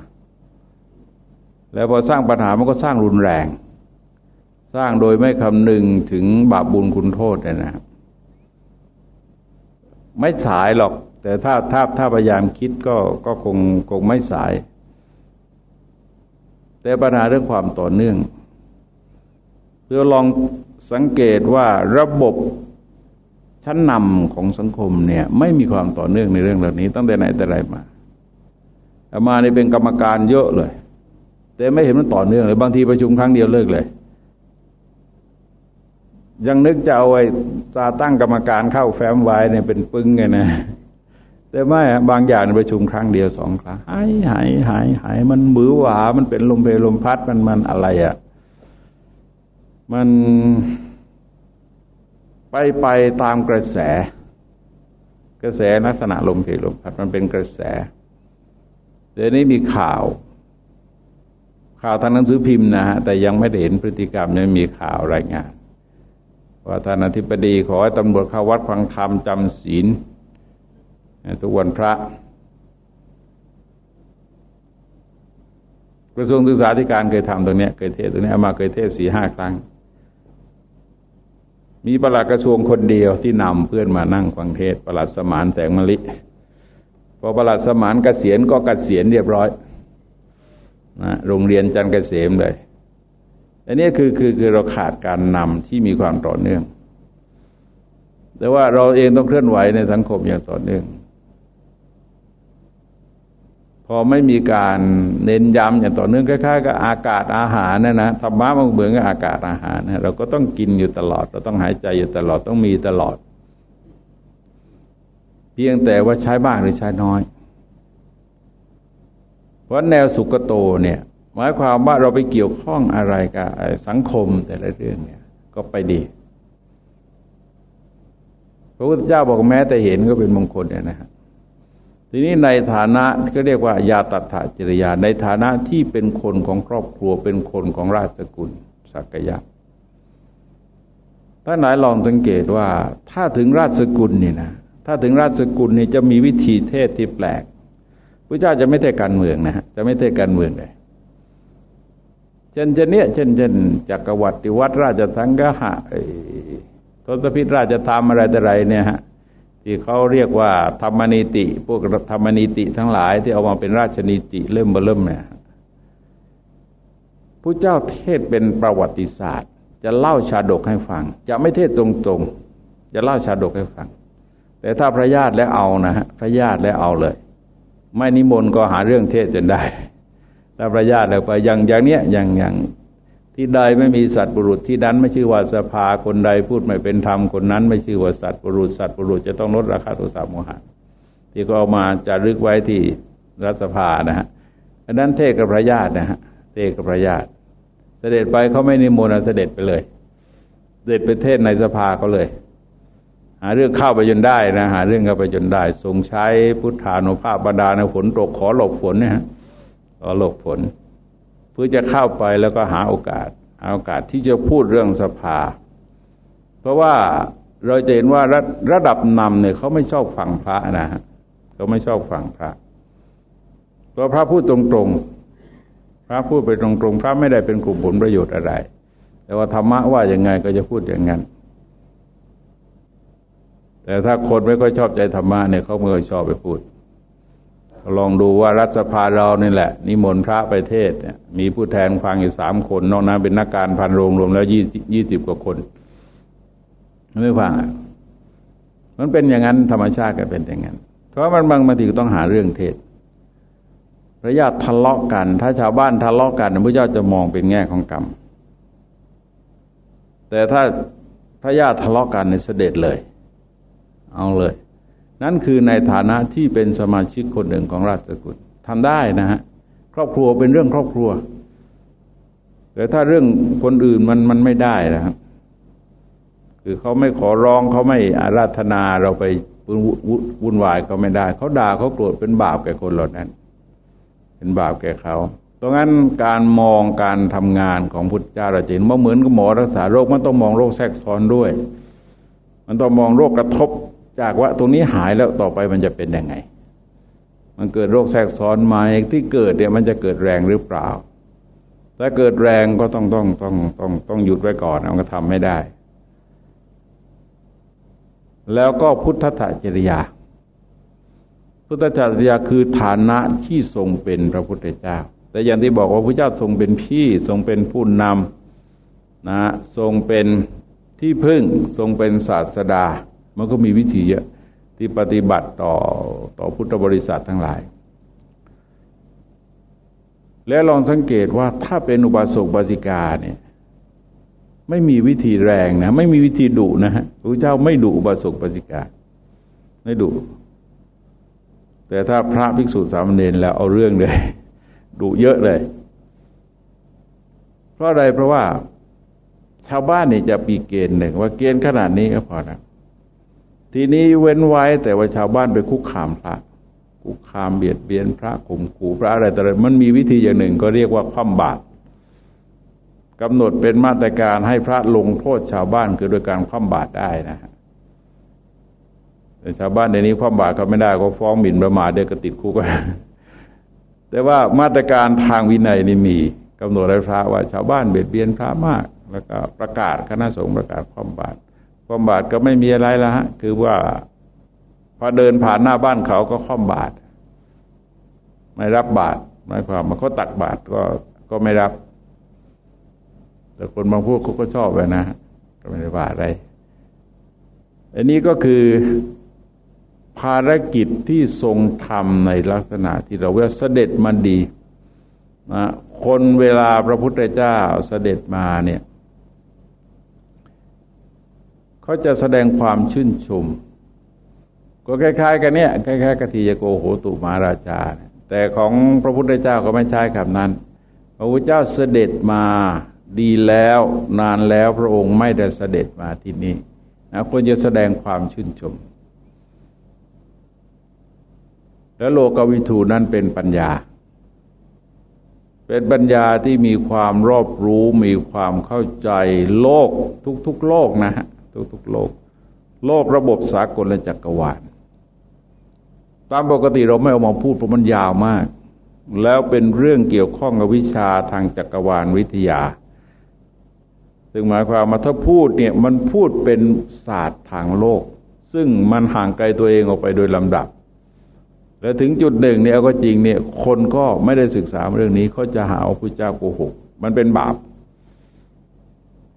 แล้วพอสร้างปัญหามันก็สร้างรุนแรง สร้างโดยไม่คำนึงถึงบาปบุญคุณโทษนะนะไม่สายหรอก แต่ถ้าถ้าถ้าพยายามคิดก็ก็คงคงไม่สาย แต่ปัญหาเรื่องความต่อเนื่องเพื่อลอง สังเกตว่าระบบชั้นนำของสังคมเนี่ยไม่มีความต่อเนื่องในเรื่องเหล่านี้ ตั้งแต่ไหนแต่ไรมาอามานี่เป็นกรรมการเยอะเลย แต่ไม่เห็นมันต่อเนื่องเลย บางทีประชุมครั้งเดียวเลิกเลย ยังนึกจะเอาไว้จะตั้งกรรมการเข้าแฟ้มไว้เนี่ยเป็นปึ้งไงนะแต่ไม่บางอย่างประชุมครั้งเดียวสองครั้งหายหายหายหายมันมือหวามันเป็นลมเพลลมพัดมันมันอะไรอะ่ะ มันไปไปตามกระแส กระแสลักษณะลมเพลลมพัดมันเป็นกระแส เดี๋ยวนี้มีข่าว ข่าวทางหนังสือพิมพ์นะฮะแต่ยังไม่ได้เห็นพฤติกรรมยังมีข่าวรายงาน ว่าท่านอธิบดีขอให้ตำรวจเข้าวัดฟังธรรมจำศีลทุกวันพระ กระทรวงศึกษาธิการเคยทำตรงนี้เคยเทศตรงนี้เอามาเคยเทศสี่ห้าครั้ง มีประหลัดกระทรวงคนเดียวที่นำเพื่อนมานั่งฟังเทศประหลัดสมานแสงมะลิพอประหลัดสมานกเกษียณก็กเกษียณเรียบร้อยนะโรงเรียนจันทร์เกษมเลยอันนี้คือคือคือเราขาดการนำที่มีความต่อเนื่อง แต่ว่าเราเองต้องเคลื่อนไหวในสังคมอย่างต่อเนื่อง พอไม่มีการเน้นย้ำอย่างต่อเนื่องคล้ายๆกับอากาศอาหารนะนะธรรมะมันเหมือนกับอากาศอาหารนะเราก็ต้องกินอยู่ตลอด เราต้องหายใจอยู่ตลอดต้องมีตลอด เพียงแต่ว่าใช้บ้างหรือใช้น้อย เพราะแนวสุกโตเนี่ยหมายความว่าเราไปเกี่ยวข้องอะไรกับสังคมแต่ละเรื่องเนี่ย ก็ไปดีพระพุทธเจ้าบอกแม้แต่เห็นก็เป็นมงคลเนี่ยนะฮะ ทีนี้ในฐานะก็เรียกว่ายาตัถาจริยา ในฐานะที่เป็นคนของครอบครัวเป็นคนของราชกุลสักยะท่านหลายลองสังเกตว่าถ้าถึงราชกุลนี่นะถ้าถึงราชกุลนี่จะมีวิธีเทศที่แปลกพระเจ้าจะไม่เทศการเมืองนะฮะจะไม่เทศการเมืองเลยเช่นเช่นเนี้ยเช่นเช่นจักรวรรดิวัดราชทังกะหะทศพิธราชธรรมอะไรแต่ไรเนี่ยฮะ ที่เขาเรียกว่าธรรมนิติ พวกธรรมนิติทั้งหลายที่เอามาเป็นราชนิติเริ่มมาเริ่มเนี่ยผู้เจ้าเทศเป็นประวัติศาสตร์ จะเล่าชาดกให้ฟัง จะไม่เทศตรงๆ จะเล่าชาดกให้ฟัง แต่ถ้าพระญาติแล้วเอานะฮะพระญาติแล้วเอาเลย ไม่นิมนต์ก็หาเรื่องเทศจนได้ถ้าพระญาติแล้วไปอย่างอย่างเนี้ยอย่างอย่าง ที่ใดไม่มีสัตว์บุรุษที่นั้นไม่ชื่อว่าสภาคนใดพูดไม่เป็นธรรมคนนั้น ไม่ชื่อว่าสัตว์บุรุษสัตว์บุรุษจะต้องลดราคาโทสะโมหะที่ก็เอามาจะรึกไว้ที่รัฐสภานะฮะอันนั้นเทศกับพระญาตินะฮะเทศกับพระญาติเสด็จไปเขาไม่นิมนต์เสด็จไปเลย เสด็จไปเทศในสภาเขาเลย หาเรื่องเข้าไปจนได้นะหาเรื่องเข้าไปจนได้ ทรงใช้พุทธานุภาพบรรดาในฝนตกขอหลบฝนเนี่ยฮะขอหลบฝน พื่อจะเข้าไปแล้วก็หาโอกาสหาโอกาสที่จะพูดเรื่องสภา เพราะว่าเราจะเห็นว่าระระดับนำเนี่ยเขาไม่ชอบฟังพระนะฮะเขาไม่ชอบฟังพระเพราะพระพูดตรงๆ พระพูดไปตรงๆ พระไม่ได้เป็นกลุ่มผลประโยชน์อะไร แต่ว่าธรรมะว่าอย่างไงก็จะพูดอย่างนั้น แต่ถ้าคนไม่ค่อยชอบใจธรรมะเนี่ยเขาไม่ค่อยชอบไปพูด ลองดูว่ารัฐสภาเรานี่แหละ นิมนต์พระไปเทศเนี่ยมีผู้แทนฟังอยู่สามคนนอกนั้นเป็นนักการพันโรงรวมแล้วยี่ยี่สิบกว่าคน ไม่ฟังอะมันเป็นอย่างนั้นธรรมชาติก็เป็นอย่างนั้น เพราะมันบางทีต้องหาเรื่องเทศพระญาติทะเลาะกัน ถ้าชาวบ้านทะเลาะกันพระเจ้าจะมองเป็นแง่ของกรรม แต่ถ้าพระญาติทะเลาะกันในเสด็จเลย เอาเลย นั่นคือในฐานะที่เป็นสมาชิกคนหนึ่งของราชสกุลทำได้นะฮะครอบครัวเป็นเรื่องครอบครัว แต่ถ้าเรื่องคนอื่นมันมันไม่ได้นะครับคือเขาไม่ขอร้องเขาไม่อาราธนาเราไปวุ่นวายก็ไม่ได้ เขาด่าเขาโกรธเป็นบาปแก่คนเหล่านั้น เป็นบาปแก่เขาตรงนั้นการมองการทำงานของพุทธเจ้าเราจะเห็นว่าเหมือนกับหมอรักษาโรคมันต้องมองโรคแทรกซ้อนด้วย มันต้องมองโรคกระทบ จากว่าตรงนี้หายแล้วต่อไปมันจะเป็นยังไง มันเกิดโรคแทรกซ้อนมาที่เกิดเนี่ยมันจะเกิดแรงหรือเปล่า ถ้าเกิดแรงก็ต้องต้องต้องต้องต้องหยุดไว้ก่อนมันก็ทำไม่ได้ แล้วก็พุทธะจริยา พุทธจริยาคือฐานะที่ทรงเป็นพระพุทธเจ้า แต่อย่างที่บอกว่าพระเจ้าทรงเป็นพี่ทรงเป็นผู้นำนะทรงเป็นที่พึ่งทรงเป็นศาสดา มันก็มีวิธีเยอะที่ปฏิบัติต่อต่อพุทธบริษัททั้งหลาย และลองสังเกตว่าถ้าเป็นอุบาสกบาสิกาเนี่ยไม่มีวิธีแรงนะไม่มีวิธีดุนะฮะพระเจ้าไม่ดุอุบาสกปสิกา ไม่ดุแต่ถ้าพระภิกษุสามเณรแล้วเอาเรื่องเลยดุเยอะเลย เพราะอะไรเพราะว่าชาวบ้านเนี่ยจะปีเกณฑ์หนึ่งว่าเกณฑ์ขนาดนี้ก็พอนะ ทีนี้เว้นไว้แต่ว่าชาวบ้านไปคุกคามพระคุกคามเบียดเบียนพระข่มขู่พระอะไรแต่อะไรมันมีวิธีอย่างหนึ่งก็เรียกว่าคว่ำบาตรกำหนดเป็นมาตรการให้พระลงโทษชาวบ้านคือโดยการคว่ำบาตรได้นะฮะแต่ชาวบ้านในนี้คว่ำบาตรเขาไม่ได้ก็ฟ้องหมิ่นประมาทเดี๋ยวก็ติดคุกแต่ว่ามาตรการทางวินัยนี่มีกำหนดให้พระว่า ชาวบ้านเบียดเบียนพระมาก แล้วก็ประกาศคณะสงฆ์ประกาศคว่ำบาตร คว่ำบาตรก็ไม่มีอะไรละฮะคือว่าพอเดินผ่านหน้าบ้านเขาก็คว่ำบาตรไม่รับบาตรหมายความว่าเขาตักบาตรก็ก็ไม่รับ แต่คนบางพวกเขาก็ชอบไปนะก็ไม่ได้ว่าอะไร อันนี้ก็คือภารกิจที่ทรงทำในลักษณะที่เราว่าเสด็จมันดีนะคนเวลาพระพุทธเจ้าเสด็จมาเนี่ย เขาจะแสดงความชื่นชม ก็คล้ายๆ กันเนี่ยคล้ายๆกติยโกโหตุมาราชา แต่ของพระพุทธเจ้าก็ไม่ใช่คำนั้น พระพุทธเจ้าเสด็จมาดีแล้วนานแล้วพระองค์ไม่ได้เสด็จมาที่นี่นะควรจะแสดงความชื่นชม แล้วโลกวิถูนั้นเป็นปัญญา เป็นปัญญาที่มีความรอบรู้ มีความเข้าใจโลกทุกๆโลกนะฮะ ทุกๆโลก โลกระบบสากลและจักรวาลตามปกติเราไม่เอามาพูดเพราะมันยาวมาก แล้วเป็นเรื่องเกี่ยวข้องกับวิชาทางจักรวาลวิทยา ซึ่งหมายความมาถ้าพูดเนี่ยมันพูดเป็นศาสตร์ทางโลก ซึ่งมันห่างไกลตัวเองออกไปโดยลำดับ และถึงจุดหนึ่งเนี่ยก็จริงเนี่ยคนก็ไม่ได้ศึกษาเรื่องนี้เขาจะหาพระเจ้าโกหก มันเป็นบาป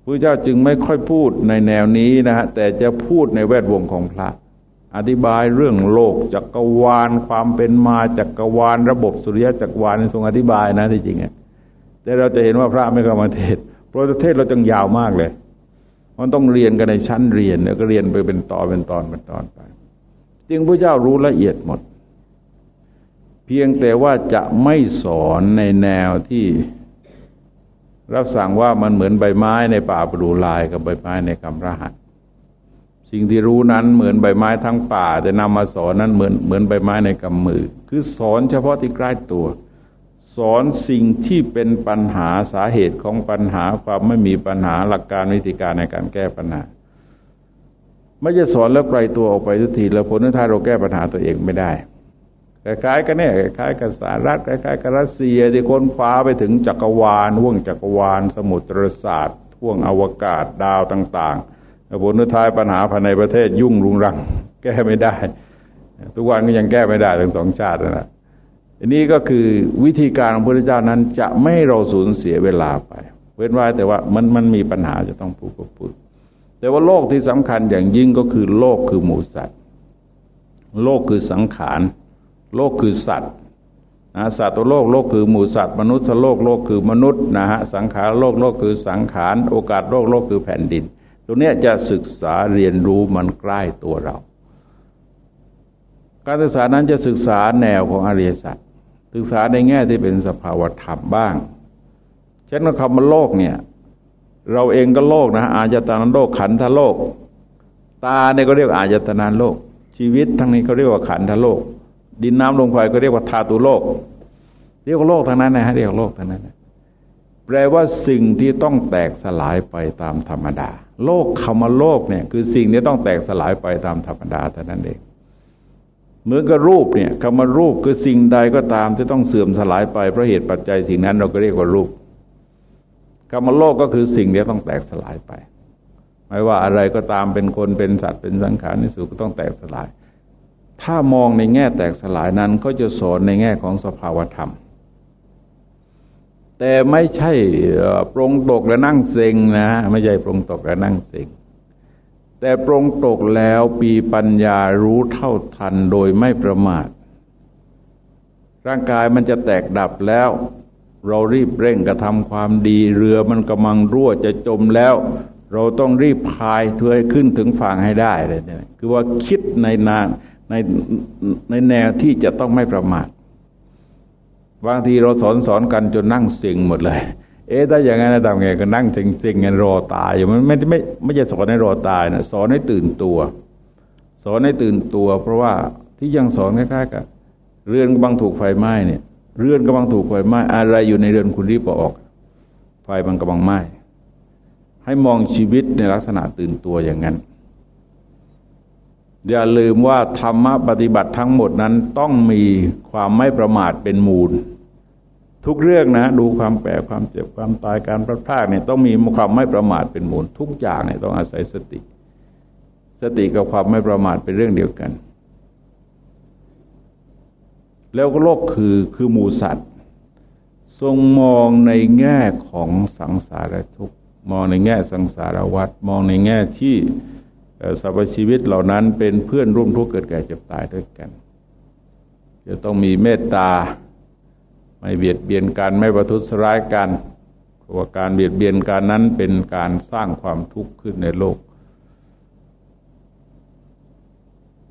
พระเจ้าจึงไม่ค่อยพูดในแนวนี้นะฮะแต่จะพูดในแวดวงของพระ อธิบายเรื่องโลกจักรวาลความเป็นมาจักรวาลระบบสุริยะจักรวาลในทรงอธิบายนะที่จริงอะแต่เราจะเห็นว่าพระไม่เข้ามาเทศพระเทศเราจังยาวมากเลย มันต้องเรียนกันในชั้นเรียนแล้วก็เรียนไปเป็นตอนเป็นตอนเป็นตอนไป จึงพระเจ้ารู้ละเอียดหมด เพียงแต่ว่าจะไม่สอนในแนวที่ รับสั่งว่ามันเหมือนใบไม้ในป่าปดูลายกับใบไม้ในกำรหัสสิ่งที่รู้นั้นเหมือนใบไม้ทั้งป่า แต่นำมาสอนนั้นเหมือนเหมือนใบไม้ในกำมือ คือสอนเฉพาะที่ใกล้ตัว สอนสิ่งที่เป็นปัญหาสาเหตุของปัญหาความไม่มีปัญหาหลักการวิธีการในการแก้ปัญหา ไม่จะสอนแล้วไกลตัวออกไปทุกทีแล้วผลท้ายเราแก้ปัญหาตัวเองไม่ได้ คล้ายๆกันเนี่ยคล้ายๆกับสหรัฐคล้ายๆกับรัสเซียที่ค้นคว้าไปถึงจักรวาลห่วงจักรวาล สมุทรศาสตร์ห่วงอวกาศดาวต่างๆแล้วผลท้ายปัญหาภายในประเทศยุ่งรุงรัง แก้ไม่ได้ ทุกวันก็ยังแก้ไม่ได้ทั้งสองชาตินะอันนี้ก็คือวิธีการของพระพุทธเจ้านั้นจะไม่เราสูญเสียเวลาไป เว้นไว้แต่ว่ามันมันมีปัญหาจะต้องพูดก็พูด แต่ว่าโลกที่สำคัญอย่างยิ่งก็คือโลกคือหมูสัตว์ โลกคือสังขาร โลกคือสัตว์นะสัตว์โลกโลกคือหมูสัตว์ มนุษย์โลกโลกคือมนุษย์นะฮะสังขารโลกโลกคือสังขาร โอกาสโลกโลกคือแผ่นดิน ตรงนี้จะศึกษาเรียนรู้มันใกล้ตัวเรา การศึกษานั้นจะศึกษาแนวของอริยสัจศึกษาในแง่ที่เป็นสภาวธรรมบ้าง เช่นคำว่าโลกเนี่ยเราเองก็โลกนะอาจตนาโลกขันธโลก ตาเนี่ยก็เรียกอาจตนาโลก ชีวิตทั้งนี้เขาเรียกว่าขันธโลก ดินน้ำลมไฟก็เรียกว่าธาตุโลก เรียกว่าโลกทั้งนั้นนะฮะเรียกโลกทั้งนั้นแปลว่าสิ่งที่ต้องแตกสลายไปตามธรรมดา โลกคำว่าโลกเนี่ยคือสิ่งที่ต้องแตกสลายไปตามธรรมดาแต่านั้นเองเหมือนกับรูปเนี่ยคำว่ารูปคือสิ่งใดก็ตามที่ต้องเสื่อมสลายไปเพราะเหตุปัจจัยสิ่งนั้นเราก็เรียกว่ารูปกรรมโลกก็คือสิ่งที่ต้องแตกสลายไป ไม่ว่าอะไรก็ตามเป็นคนเป็นสัตว์เป็นสังขารในสุดก็ต้องแตกสลาย ถ้ามองในแง่แตกสลายนั้นก็จะสอนในแง่ของสภาวธรรม แต่ไม่ใช่ปรงตกและนั่งเซ็งนะไม่ใช่ปรงตกและนั่งเซ็งแต่ปรงตกแล้วปีปัญญารู้เท่าทันโดยไม่ประมาท ร่างกายมันจะแตกดับแล้ว เรารีบเร่งกระทำความดีเรือมันกำลังรั่วจะจมแล้ว เราต้องรีบพายเพื่อให้ขึ้นถึงฝั่งให้ได้เลยเนี่ยคือว่าคิดในนาน ในในแนวที่จะต้องไม่ประมาทบางทีเราสอนสอนกันจนนั่งเสียงหมดเลย เอ๊ะถ้าอย่างนั้นทำไงก็นั่งจริงๆกันรอตายอยู่มันไม่ไม่ไม่จะสอนให้รอตายนะสอนให้ตื่นตัว สอนให้ตื่นตัว เพราะว่าที่ยังสอนคล้ายๆกับเรือนบางถูกไฟไหม้เนี่ยเรือนกำลังถูกไฟไหม้อะไรอยู่ในเรือนคุณรีบออก ไฟมันกำลังไหม้ให้มองชีวิตในลักษณะตื่นตัวอย่างนั้น อย่าลืมว่าธรรมะปฏิบัติทั้งหมดนั้นต้องมีความไม่ประมาทเป็นมูล ทุกเรื่องนะ ดูความแปรความเจ็บความตายการพลาดพลาดเนี่ยต้องมีความไม่ประมาทเป็นมูล ทุกอย่างเนี่ยต้องอาศัยสติ สติกับความไม่ประมาทเป็นเรื่องเดียวกัน แล้วก็โลกคือคือหมูสัตว์ ทรงมองในแง่ของสังสารทุกมองในแง่สังสารวัฏมองในแง่ที่ สรรพชีวิตเหล่านั้นเป็นเพื่อนร่วมทุกข์เกิดแก่เจ็บตายด้วยกัน จะต้องมีเมตตา ไม่เบียดเบียนกันไม่ประทุษร้ายกันเพราะว่าการเบียดเบียนกันนั้นเป็นการสร้างความทุกข์ขึ้นในโลก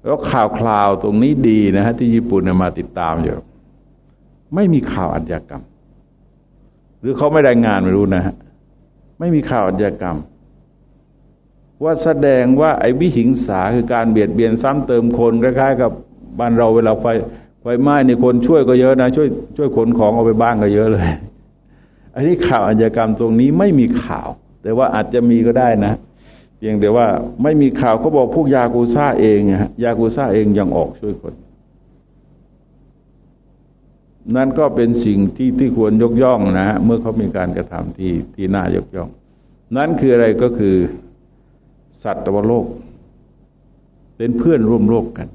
แล้วข่าวคราวตรงนี้ดีนะฮะที่ญี่ปุ่นมาติดตามอยู่ไม่มีข่าวอัจญากรรม หรือเขาไม่รายงานไม่รู้นะฮะไม่มีข่าวอัจญากรรม ว่าแสดงว่าไอ้วิหิงสาคือการเบียดเบียนซ้ำเติมคนคล้ายๆกับบ้านเราเวลาไฟไฟไหม้ในคนช่วยก็เยอะนะช่วยช่วยขนของเอาไปบ้านก็เยอะเลย อันนี้ข่าวอัจญากรรมตรงนี้ไม่มีข่าว แต่ว่าอาจจะมีก็ได้นะเพียงแต่ว่าไม่มีข่าวเขาบอกพวกยากูซ่าเองฮะยากูซ่าเองยังออกช่วยคน นั่นก็เป็นสิ่งที่ที่ควรยกย่องนะฮะเมื่อเขามีการกระทำที่ที่น่ายกย่อง นั่นคืออะไรก็คือ สัตว์วโลก เป็นเพื่อนร่วมโลกกัน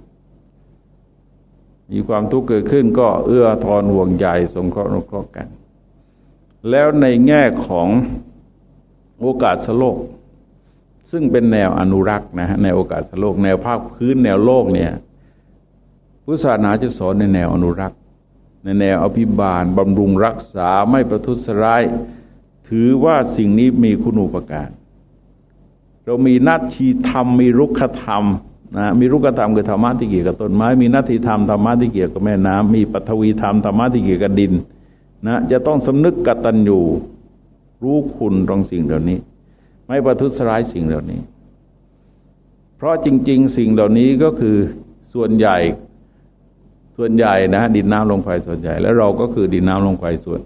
มีความทุกข์เกิดขึ้นก็เอื้อทอนห่วงใยสงเคราะห์นุเคราะห์กัน แล้วในแง่ของโอกาสสโลก ซึ่งเป็นแนวอนุรักษ์นะฮะในโอกาสโลก แนวภาคพื้นแนวโลกเนี่ยพุทธศาสนาจะสอนในแนวอนุรักษ์ ในแนวอภิบาลบำรุงรักษาไม่ประทุษร้าย ถือว่าสิ่งนี้มีคุณูปการ เรามีนัตชีธรรม มีรุกขธรรมนะมีรุกธรรมคือธรรมะที่เกี่ยวกับต้นไม้มีนาทีธรรมธรรมะที่เกี่ยวกับแม่น้ำมีปฐวีธรรมธรรมะที่เกี่ยวกับดินนะจะต้องสำนึกกตัญญูรู้คุณตรงสิ่งเหล่านี้ ไม่ประทุษร้ายสิ่งเหล่านี้ เพราะจริง ๆ สิ่งเหล่านี้ก็คือส่วนใหญ่ส่วนใหญ่นะดินน้ำลงไฟส่วนใหญ่ แล้วเราก็คือดินน้ำลงไฟส่วน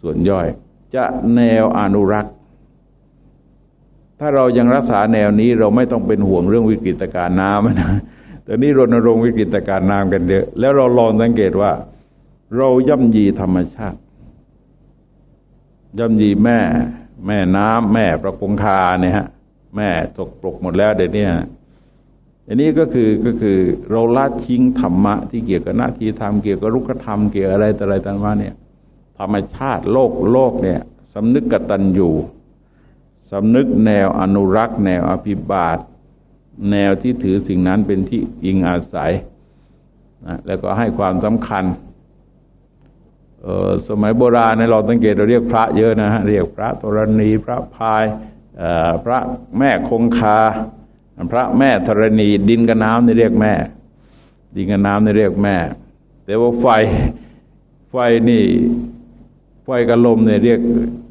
ส่วนย่อย จะแนวอนุรักษ์ ถ้าเรายังรักษาแนวนี้เราไม่ต้องเป็นห่วงเรื่องวิกฤตการน้ำนะแต่นี้รณรงค์วิกฤตการน้ำกันเยอะ แล้วเราลองสังเกตว่า เราย่ำยีธรรมชาติ ย่ำยีแม่ แม่น้ำแม่ประคงคาเนี่ยฮะ แม่ตกปลกหมดแล้วเดี๋ยวนี้อันนี้ก็คือก็คือเราละทิ้งธรรมะที่เกี่ยวกับหน้าที่ธรรมเกี่ยวกับรุกธรรมเกี่ยวอะไรต่ออะไรต่างๆเนี่ย ธรรมชาติโลกโลกเนี่ยสำนึกกตัญญู สำนึกแนวอนุรักษ์แนวอภิบาท แนวที่ถือสิ่งนั้นเป็นที่อิงอาศัยนะแล้วก็ให้ความสำคัญสมัยโบราณในเราสังเกตเราเรียกพระเยอะนะฮะเรียกพระตรณี พระพายพระแม่คงคา พระแม่ธรณี ดินกับน้ำนี่เรียกแม่ ดินกับน้ำนี่เรียกแม่ แต่ว่าไฟไฟนี่ไฟกับลมเนี่ยเรียก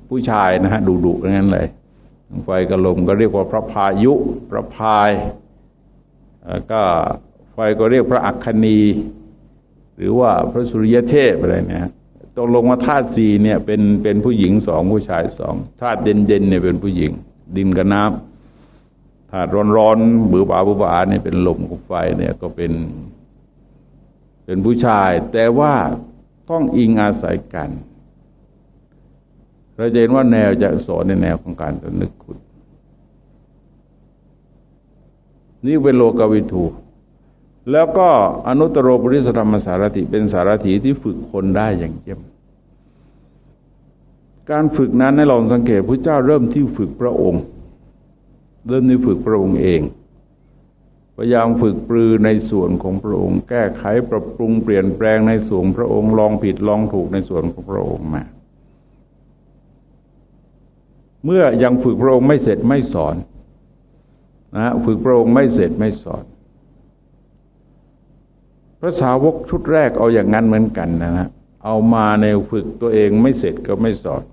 ผู้ชายนะฮะดุดุงั้นเลย ไฟกับลมก็เรียกว่าพระพายุ พระพายก็ไฟก็เรียกพระอัคคณี หรือว่าพระสุริยเทพอะไรเนี่ยตกลงว่าธาตุสีเนี่ยเป็นเป็นผู้หญิงสองผู้ชายสองธาตุเด่นๆเนี่ยเป็นผู้หญิง ดินกับน้ำถ้าร้อนๆบือบาบือบาเนี่ยเป็นลมกับไฟเนี่ยก็เป็น เป็นผู้ชาย แต่ว่าต้องอิงอาศัยกัน เราจะเห็นว่าแนวจะสอนในแนวของการตนึกขุดนี่เป็นโลกวิถูแล้วก็อนุตโรปริสธรรมสารติเป็นสารถีที่ฝึกคนได้อย่างเยี่ยม การฝึกนั้นให้ลองสังเกตพระเจ้าเริ่มที่ฝึกพระองค์ เริ่มที่ฝึกพระองค์เองพยายามฝึกปรือในส่วนของพระองค์ แก้ไขปรับปรุงเปลี่ยนแปลงในส่วนพระองค์ลองผิดลองถูกในส่วนของพระองค์มา เมื่อยังฝึกพระองค์ไม่เสร็จไม่สอนนะฝึกพระองค์ไม่เสร็จไม่สอน พระสาวกชุดแรกเอาอย่างนั้นเหมือนกันนะฮะเอามาในฝึกตัวเองไม่เสร็จก็ไม่สอน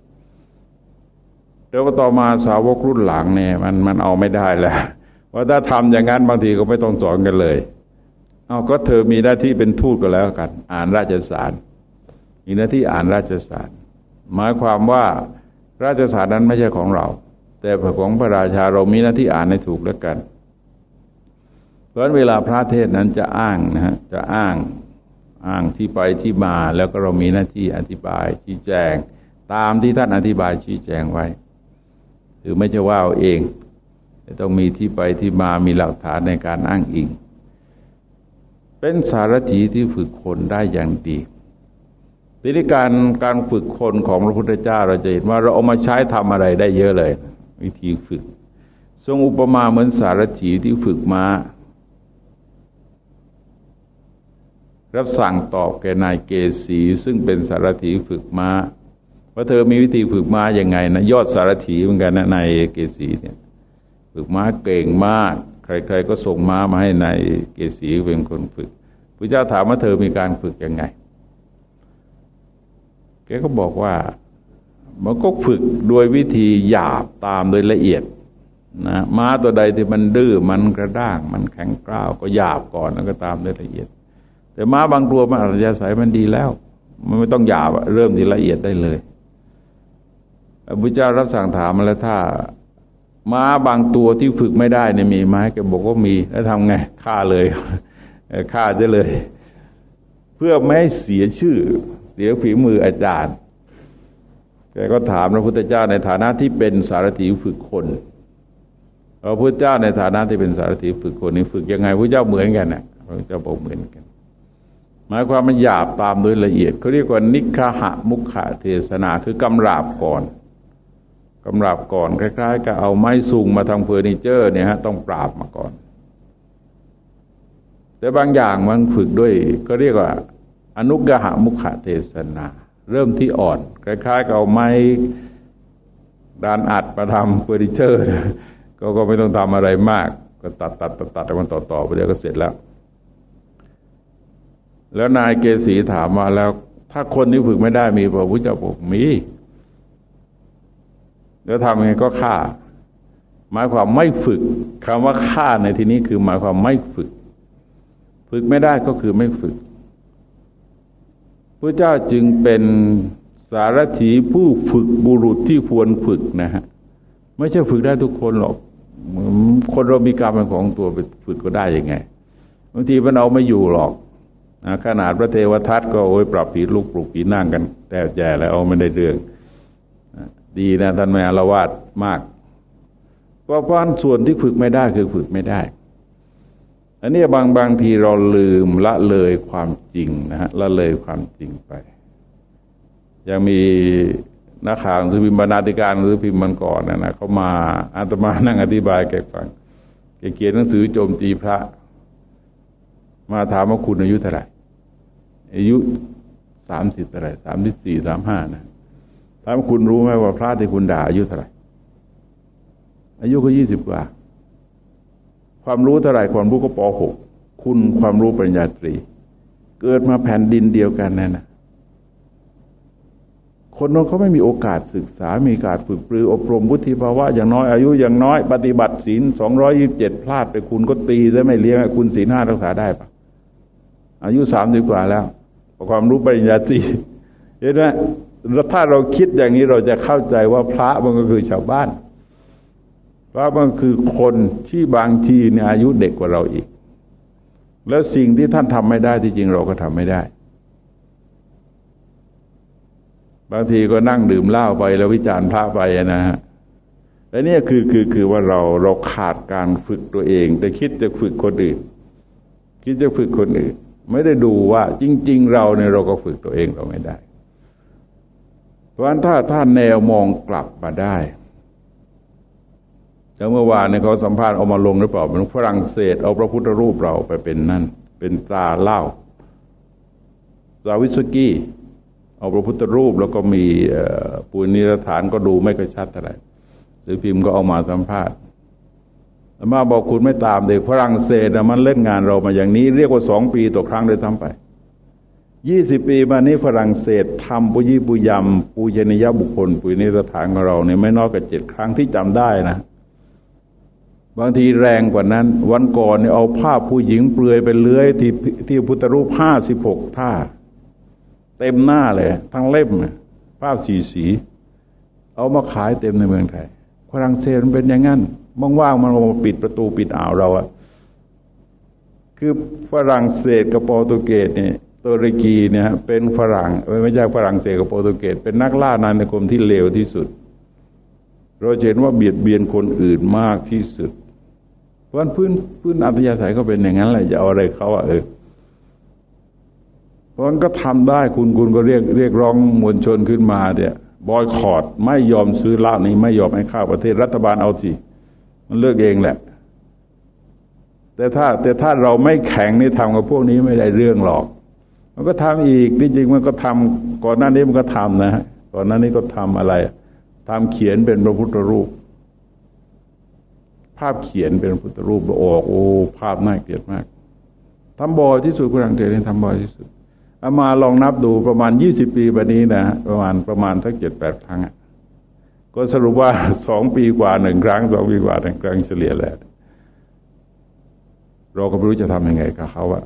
แล้วก็ต่อมาสาวกรุ่นหลังเนี่ยมันมันเอาไม่ได้แล้วว่าถ้าทำอย่างนั้นบางทีก็ไม่ต้องสอนกันเลย เอาก็เธอมีหน้าที่เป็นทูตก็แล้วกัน อ่านราชสารมีหน้าที่อ่านราชสารหมายความว่า ราชสารนั้นไม่ใช่ของเรา แต่ของพระราชาเรามีหน้าที่อ่านให้ถูกแล้วกัน เพราะเวลาพระเทศนั้นจะอ้างนะฮะจะอ้างอ้างที่ไปที่มาแล้วก็เรามีหน้าที่อธิบายชี้แจง ตามที่ท่านอธิบายชี้แจงไว้คือไม่ใช่ว่าเอาเองต้องมีที่ไปที่มามีหลักฐานในการอ้างอิง เป็นสารถีที่ฝึกคนได้อย่างดี ทีนี้การการฝึกคนของพระพุทธเจ้าเราจะเห็นว่าเราเอามาใช้ทำอะไรได้เยอะเลย วิธีฝึก ทรงอุปมาเหมือนสารถีที่ฝึกมารับสั่งตอบแกนายเกษีซึ่งเป็นสารถีฝึกมาว่าเธอมีวิธีฝึกม้าอย่างไงนะยอดสารถีเหมือนกันนะนายเกษีเนี่ยฝึกม้าเก่งมาก ใคร ๆ ก็ส่งม้ามาให้นายเกษีเป็นคนฝึกพระเจ้าถามว่าเธอมีการฝึกยังไง แกก็บอกว่ามันก็ฝึกโดยวิธีหยาบตามโดยละเอียดนะม้าตัวใดที่มันดื้อมันกระด้าง มันแข็งกร้าวก็หยาบก่อนแล้วก็ตามโดยละเอียด แต่ม้าบางตัวมันอัจฉริยมันดีแล้ว มันไม่ต้องหยาบเริ่มที่ละเอียดได้เลยพระพุทธเจ้ารับสั่งถามมาแล้วถ้า ม้าบางตัวที่ฝึกไม่ได้เนี่ยมีไหมแกบอกว่ามีแล้วทำไงฆ่าเลยฆ่าจะเลย เพื่อไม่เสียชื่อ เสียฝีมืออาจารย์ แกก็ถามพระพุทธเจ้าในฐานะที่เป็นสารถีฝึกคนพระพุทธเจ้าในฐานะที่เป็นสารถีฝึกคนนี้ฝึกยังไงพระเจ้าเหมือนกันนะพระเจ้าบอกเหมือนกัน หมายความมันหยาบตามโดยละเอียดเขาเรียกว่านิคหะมุขะเทศนาคือกำราบก่อนกำราบก่อนคล้ายๆกับเอาไม้สูงมาทำเฟอร์นิเจอร์เนี่ยฮะต้องปราบมาก่อน แต่บางอย่างมันฝึกด้วย ก็เรียกว่า อนุกหะมุขเทศนา เริ่มที่อ่อน คล้ายๆกับเอาไม้ดานอัดมาทำเฟอร์นิเจอร์ก็ก็ไม่ต้องทำอะไรมาก ก็ตัดตัดตัดตัดมันต่อต่อไปเดี๋ยวก็เสร็จแล้ว แล้วนายเกษีถามมาแล้ว ถ้าคนที่ฝึกไม่ได้มีพระพุทธเจ้าบอกมีแล้วทำยังไงก็ฆ่า หมายความไม่ฝึกคำว่าฆ่าในที่นี้คือหมายความไม่ฝึก ฝึกไม่ได้ก็คือไม่ฝึก พระเจ้าจึงเป็นสารถีผู้ฝึกบุรุษที่ควรฝึกนะฮะไม่ใช่ฝึกได้ทุกคนหรอก คนเรามีกรรมเป็นของตัวไปฝึกก็ได้ยังไงบางทีมันเอาไม่อยู่หรอกนะขนาดพระเทวทัตก็โอ้ยปรับผีลูกปลุกผีนั่งกันแต่แย่แล้วเอาไม่ได้เรื่องดีนะท่านแม่ละวาดมากเพราะเพราะส่วนที่ฝึกไม่ได้คือฝึกไม่ได้ อันนี้บางบางทีเราลืมละเลยความจริงนะฮะละเลยความจริงไป ยังมีนักข่าวสือพิมพ์บรรณาธิการหรือพิมพ์มันก่อนนะนะเขามาอาตมานั่งอธิบายแกฟังแกเขียนหนังสือโจมตีพระ มาถามว่าคุณอายุเท่าไหร่อายุสามสิบเท่าไหร่สามสิบสี่สามห้านะถามคุณรู้ไหมว่าพระที่คุณด่าอายุเท่าไหร่อายุก็ยี่สิบกว่า ความรู้เท่าไหร่ความรู้ก็ปหกคุณความรู้ปริญญาตรี เกิดมาแผ่นดินเดียวกันนั่นนะคนนั้นเขาไม่มีโอกาสศึกษา มีการฝึกปรืออบรมวุฒิภาวะอย่างน้อยอายุอย่างน้อยปฏิบัติศีลสองร้อยิบเจ็ดพลาดไปคุณก็ตีแล้ไม่เลี้ยงคุณศีลห้ารักษาได้ปะอายุสามสิบกว่าแล้วความรู้ปริญญาตรีเห็นไหมถ้าเราคิดอย่างนี้เราจะเข้าใจว่าพระมันก็คือชาวบ้าน พระมันคือคนที่บางทีเนี่ยอายุเด็กกว่าเราอีก แล้วสิ่งที่ท่านทำไม่ได้ที่จริงเราก็ทำไม่ได้ บางทีก็นั่งดื่มเหล้าไปแล้ววิจารณ์พระไปนะฮะและนี่คือคือคือว่าเราเราขาดการฝึกตัวเอง แต่คิดจะฝึกคนอื่น คิดจะฝึกคนอื่น ไม่ได้ดูว่าจริง ๆ เราเนี่ยเราก็ฝึกตัวเองเราไม่ได้ เพราะฉะนั้นถ้าถ้านแนวมองกลับมาได้ แล้วเมื่อวานเนี่ยเขาสัมภาษณ์เอามาลงหรือเปล่าเป็นฝรั่งเศส เอาพระพุทธรูปเราไปเป็นนั่น เป็นตาเล่าตาวิสกี้เอาพระพุทธรูปแล้วก็มีปูนิรฐานก็ดูไม่ค่อยชัดเท่าไหร่หรือพิมพ์ก็เอามาสัมภาษณ์มาบอกคุณไม่ตามเด็กฝรั่งเศสมันเล่นงานเรามาอย่างนี้ เรียกว่าสองปีต่อครั้งเลยทำไปยี่สิบปีมานี้ฝรั่งเศสทำปุยิปุยำปูชนียบุคคลปุยนิสถานของเราเนี่ยไม่น้อยกว่าเจ็ดครั้งที่จำได้นะ บางทีแรงกว่านั้น วันก่อนเนี่ยเอาภาพผู้หญิงเปลือยไปเลื้อยที่ที่พุทธรูปห้าสิบหกท่า เต็มหน้าเลย ทั้งเล่มภาพสีสี เอามาขายเต็มในเมืองไทยฝรั่งเศสมันเป็นอย่างนั้นว่างๆมันมาปิดประตูปิดอ่าวเราอะคือฝรั่งเศสกับโปรตุเกสเนี่ยตุรกีเนี่ยเป็นฝรั่งไม่ใช่ฝรั่งเศสกับโปรตุเกสเป็นนักล่านานคมที่เลวที่สุด เราเห็นว่าเบียดเบียนคนอื่นมากที่สุด เพราะพื้นพื้นอัธยาศัยก็เป็นอย่างนั้นแหละจะเอาอะไรเขาอะเออเพราะงั้นก็ทำได้คุณคุณก็เรียกเรียกร้องมวลชนขึ้นมาเนี่ยบอยคอรดไม่ยอมซื้อเหล้านี้ไม่ยอมให้ข้าวประเทศรัฐบาลเอาสิมันเลือกเองแหละ แต่ถ้าแต่ถ้าเราไม่แข็งนี่ทำกับพวกนี้ไม่ได้เรื่องหรอก มันก็ทำอีกจริงมันก็ทำก่อนหน้านี้มันก็ทำนะก่อนหน้านี้ก็ทำอะไรทำเขียนเป็นพระพุทธรูปาพเขียนเป็นพระพุทธรูปออก โอ้ ภาพน่าเกลียดมากทำบ่อยที่สุดคุณอังเกฤษทำบ่อยที่สุดเอามาลองนับดูประมาณยี่สิบปีแบบนี้นะประมาณประมาณสักเจ็ดแปดครั้งก็สรุปว่าสองปีกว่าหนึ่งครั้งสองปีกว่าหนึ่งครั้งเฉลี่ยแล้วเราก็ไม่รู้จะทำยังไงกับเขาอะ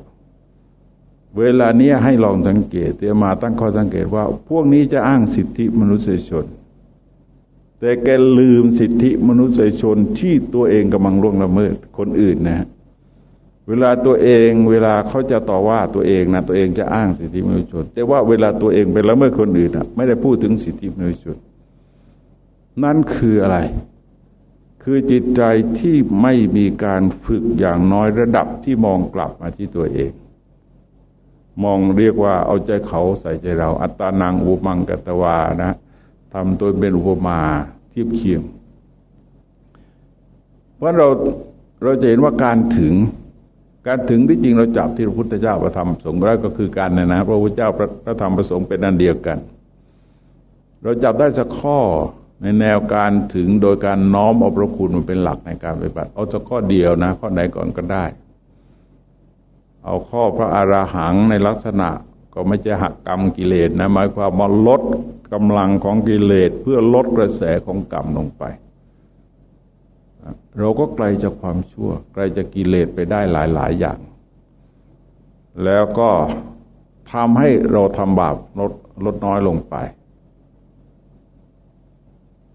เวลาเนี้ยให้ลองสังเกตเตียมาตั้งข้อสังเกตว่า พวกนี้จะอ้างสิทธิมนุษยชน แต่แกลืมสิทธิมนุษยชนที่ตัวเองกำลังล่วงละเมิดคนอื่นนะเวลาตัวเองเวลาเขาจะต่อว่าตัวเองนะตัวเองจะอ้างสิทธิมนุษยชน แต่ว่าเวลาตัวเองเป็นละเมิดคนอื่นนะไม่ได้พูดถึงสิทธิมนุษยชน นั่นคืออะไร คือจิตใจที่ไม่มีการฝึกอย่างน้อยระดับที่มองกลับมาที่ตัวเอง มองเรียกว่าเอาใจเขาใส่ใจเรา อัตตานังอุมังกตวานะ ทำตัวเป็นอุปมาเทียบเคียง เพราะเราเราจะเห็นว่าการถึงการถึงที่จริงเราจับที่พระพุทธเจ้าประธรรมสงฆ์แล้วก็คือการนะนะพระพุทธเจ้าพระธรรมประสงค์เป็นอันเดียวกัน เราจับได้สักข้อในแนวการถึงโดยการน้อมเอาพระคุณมาเป็นหลักในการปฏิบัติเอาสักข้อเดียวนะ ข้อไหนก่อนก็ได้ เอาข้อพระอาราหังในลักษณะ ก็ไม่จะหักกรรมกิเลสนะหมายความว่าลดกำลังของกิเลสเพื่อลดกระแสของกรรมลงไป เราก็ไกลจากความชั่ว ไกลจากกิเลสไปได้หลายๆอย่าง แล้วก็ทำให้เราทำบาปลดลดน้อยลงไป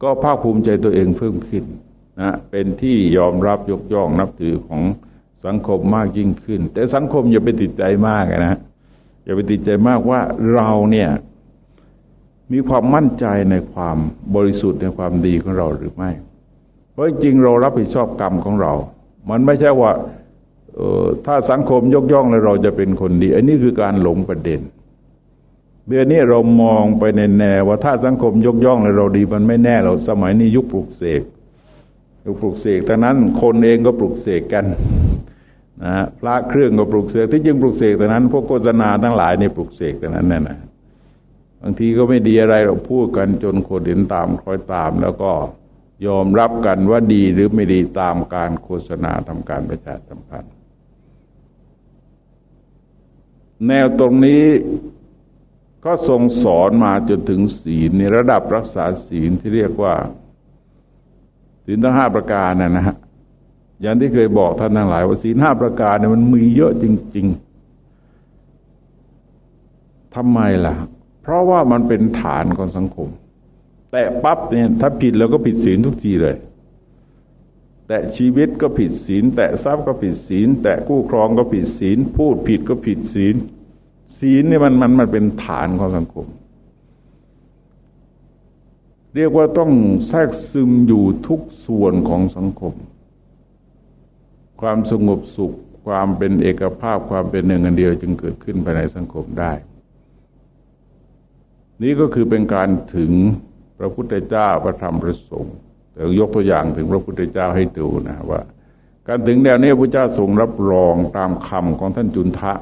ก็ภาคภูมิใจตัวเองเพิ่มขึ้นนะเป็นที่ยอมรับยกย่องนับถือของสังคมมากยิ่งขึ้น แต่สังคมอย่าไปติดใจมากนะ อย่าไปติดใจมากว่าเราเนี่ยมีความมั่นใจในความบริสุทธิ์ในความดีของเราหรือไม่ เพราะจริงเรารับผิดชอบกรรมของเรา มันไม่ใช่ว่าถ้าสังคมยกย่องแล้วเราจะเป็นคนดี อันนี้คือการหลงประเด็นเดือนนี้เรามองไปในแนวว่าถ้าสังคมยกย่องแล้วเราดีมันไม่แน่เราสมัยนี้ยุคปลุกเสกยุคปลุกเสกแต่นั้นคนเองก็ปลุกเสกกัน นะพระเครื่องก็ปลุกเสกที่จริงปลุกเสกแต่นั้น พวกโฆษณาทั้งหลายนี่ปลุกเสกแต่นั้นแน่นะบางทีก็ไม่ดีอะไรเราพูดกันจนคนเห็นตามคอยตาม แล้วก็ยอมรับกันว่าดีหรือไม่ดีตามการโฆษณาทำการประชาสัมพันธ์แนวตรงนี้ก็ทรงสอนมาจนถึงศีลในระดับรักษาศีลที่เรียกว่าศีลทั้งห้าประการนะนะฮะ อย่างที่เคยบอกท่านทั้งหลายว่าศีลห้าประการเนี่ยมันมีเยอะจริง ๆทำไมล่ะ เพราะว่ามันเป็นฐานของสังคม แต่ปั๊บเนี่ยถ้าผิดแล้วก็ผิดศีลทุกทีเลย แต่ชีวิตก็ผิดศีล แต่ทรัพย์ก็ผิดศีล แต่กู้ครองก็ผิดศีล พูดผิดก็ผิดศีล ศีลเนี่ยมันมันมันเป็นฐานของสังคมเรียกว่าต้องแทรกซึมอยู่ทุกส่วนของสังคม ความสงบสุข ความเป็นเอกภาพความเป็นหนึ่งอันเดียวจึงเกิดขึ้นภายในสังคมได้ นี่ก็คือเป็นการถึงพระพุทธเจ้าพระธรรมพระสงฆ์แต่ยกตัวอย่างถึงพระพุทธเจ้าให้ดูนะว่า การถึงแนวนี้พระเจ้าทรงรับรองตามคำของท่านจุนทะ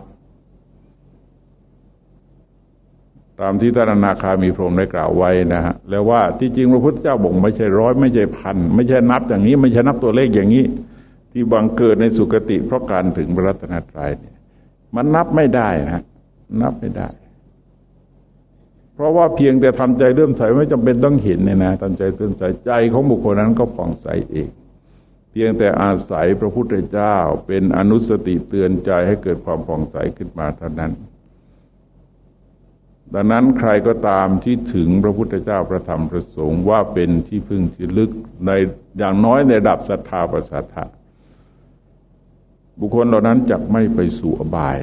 ตามที่ท่านอนาคามีพรหมได้กล่าวไว้นะฮะแล้วว่าที่จริงพระพุทธเจ้าบอกไม่ใช่ร้อยไม่ใช่พันไม่ใช่นับอย่างนี้ ไม่ใช่นับตัวเลขอย่างนี้ ที่บังเกิดในสุคติ เพราะการถึงพระรัตนตรัยเนี่ย มันนับไม่ได้นะนับไม่ได้ เพราะว่าเพียงแต่ทำใจเริ่มใสไม่จำเป็นต้องเห็นเนี่ยนะทำใจเริ่มใสใจของบุคคลนั้นก็ผ่องใสเอง เพียงแต่อาศัยพระพุทธเจ้าเป็นอนุสติเตือนใจให้เกิดความผ่องใสขึ้นมาเท่านั้นดังนั้นใครก็ตามที่ถึงพระพุทธเจ้าประธรรมประสงค์ว่าเป็นที่พึ่งที่ลึกในอย่างน้อยในระดับศรัทธาประสาทะ บุคคลเหล่านั้นจะไม่ไปสู่อบาย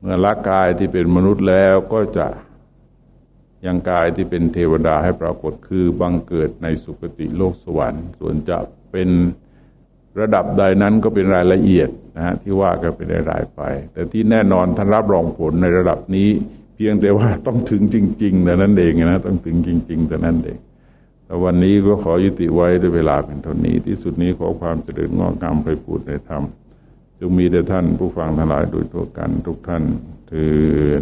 เมื่อละกายที่เป็นมนุษย์แล้วก็จะยังกายที่เป็นเทวดาให้ปรากฏคือบังเกิดในสุคติโลกสวรรค์ ส่วนจะเป็นระดับใดนั้นก็เป็นรายละเอียดนะฮะที่ว่ากันเป็นรายไป แต่ที่แน่นอนท่านรับรองผลในระดับนี้ เพียงแต่ว่าต้องถึงจริงๆแต่นั้นเองนะต้องถึงจริงๆแต่นั้นเอง วันนี้ก็ขอยุติไว้ด้วยเวลาเป็นเท่านี้ ที่สุดนี้ขอความเจริญงอกงามไปพูดในธรรมจงมีแด่ท่านผู้ฟังทั้งหลายโดยทั่วกันทุกท่านเทอ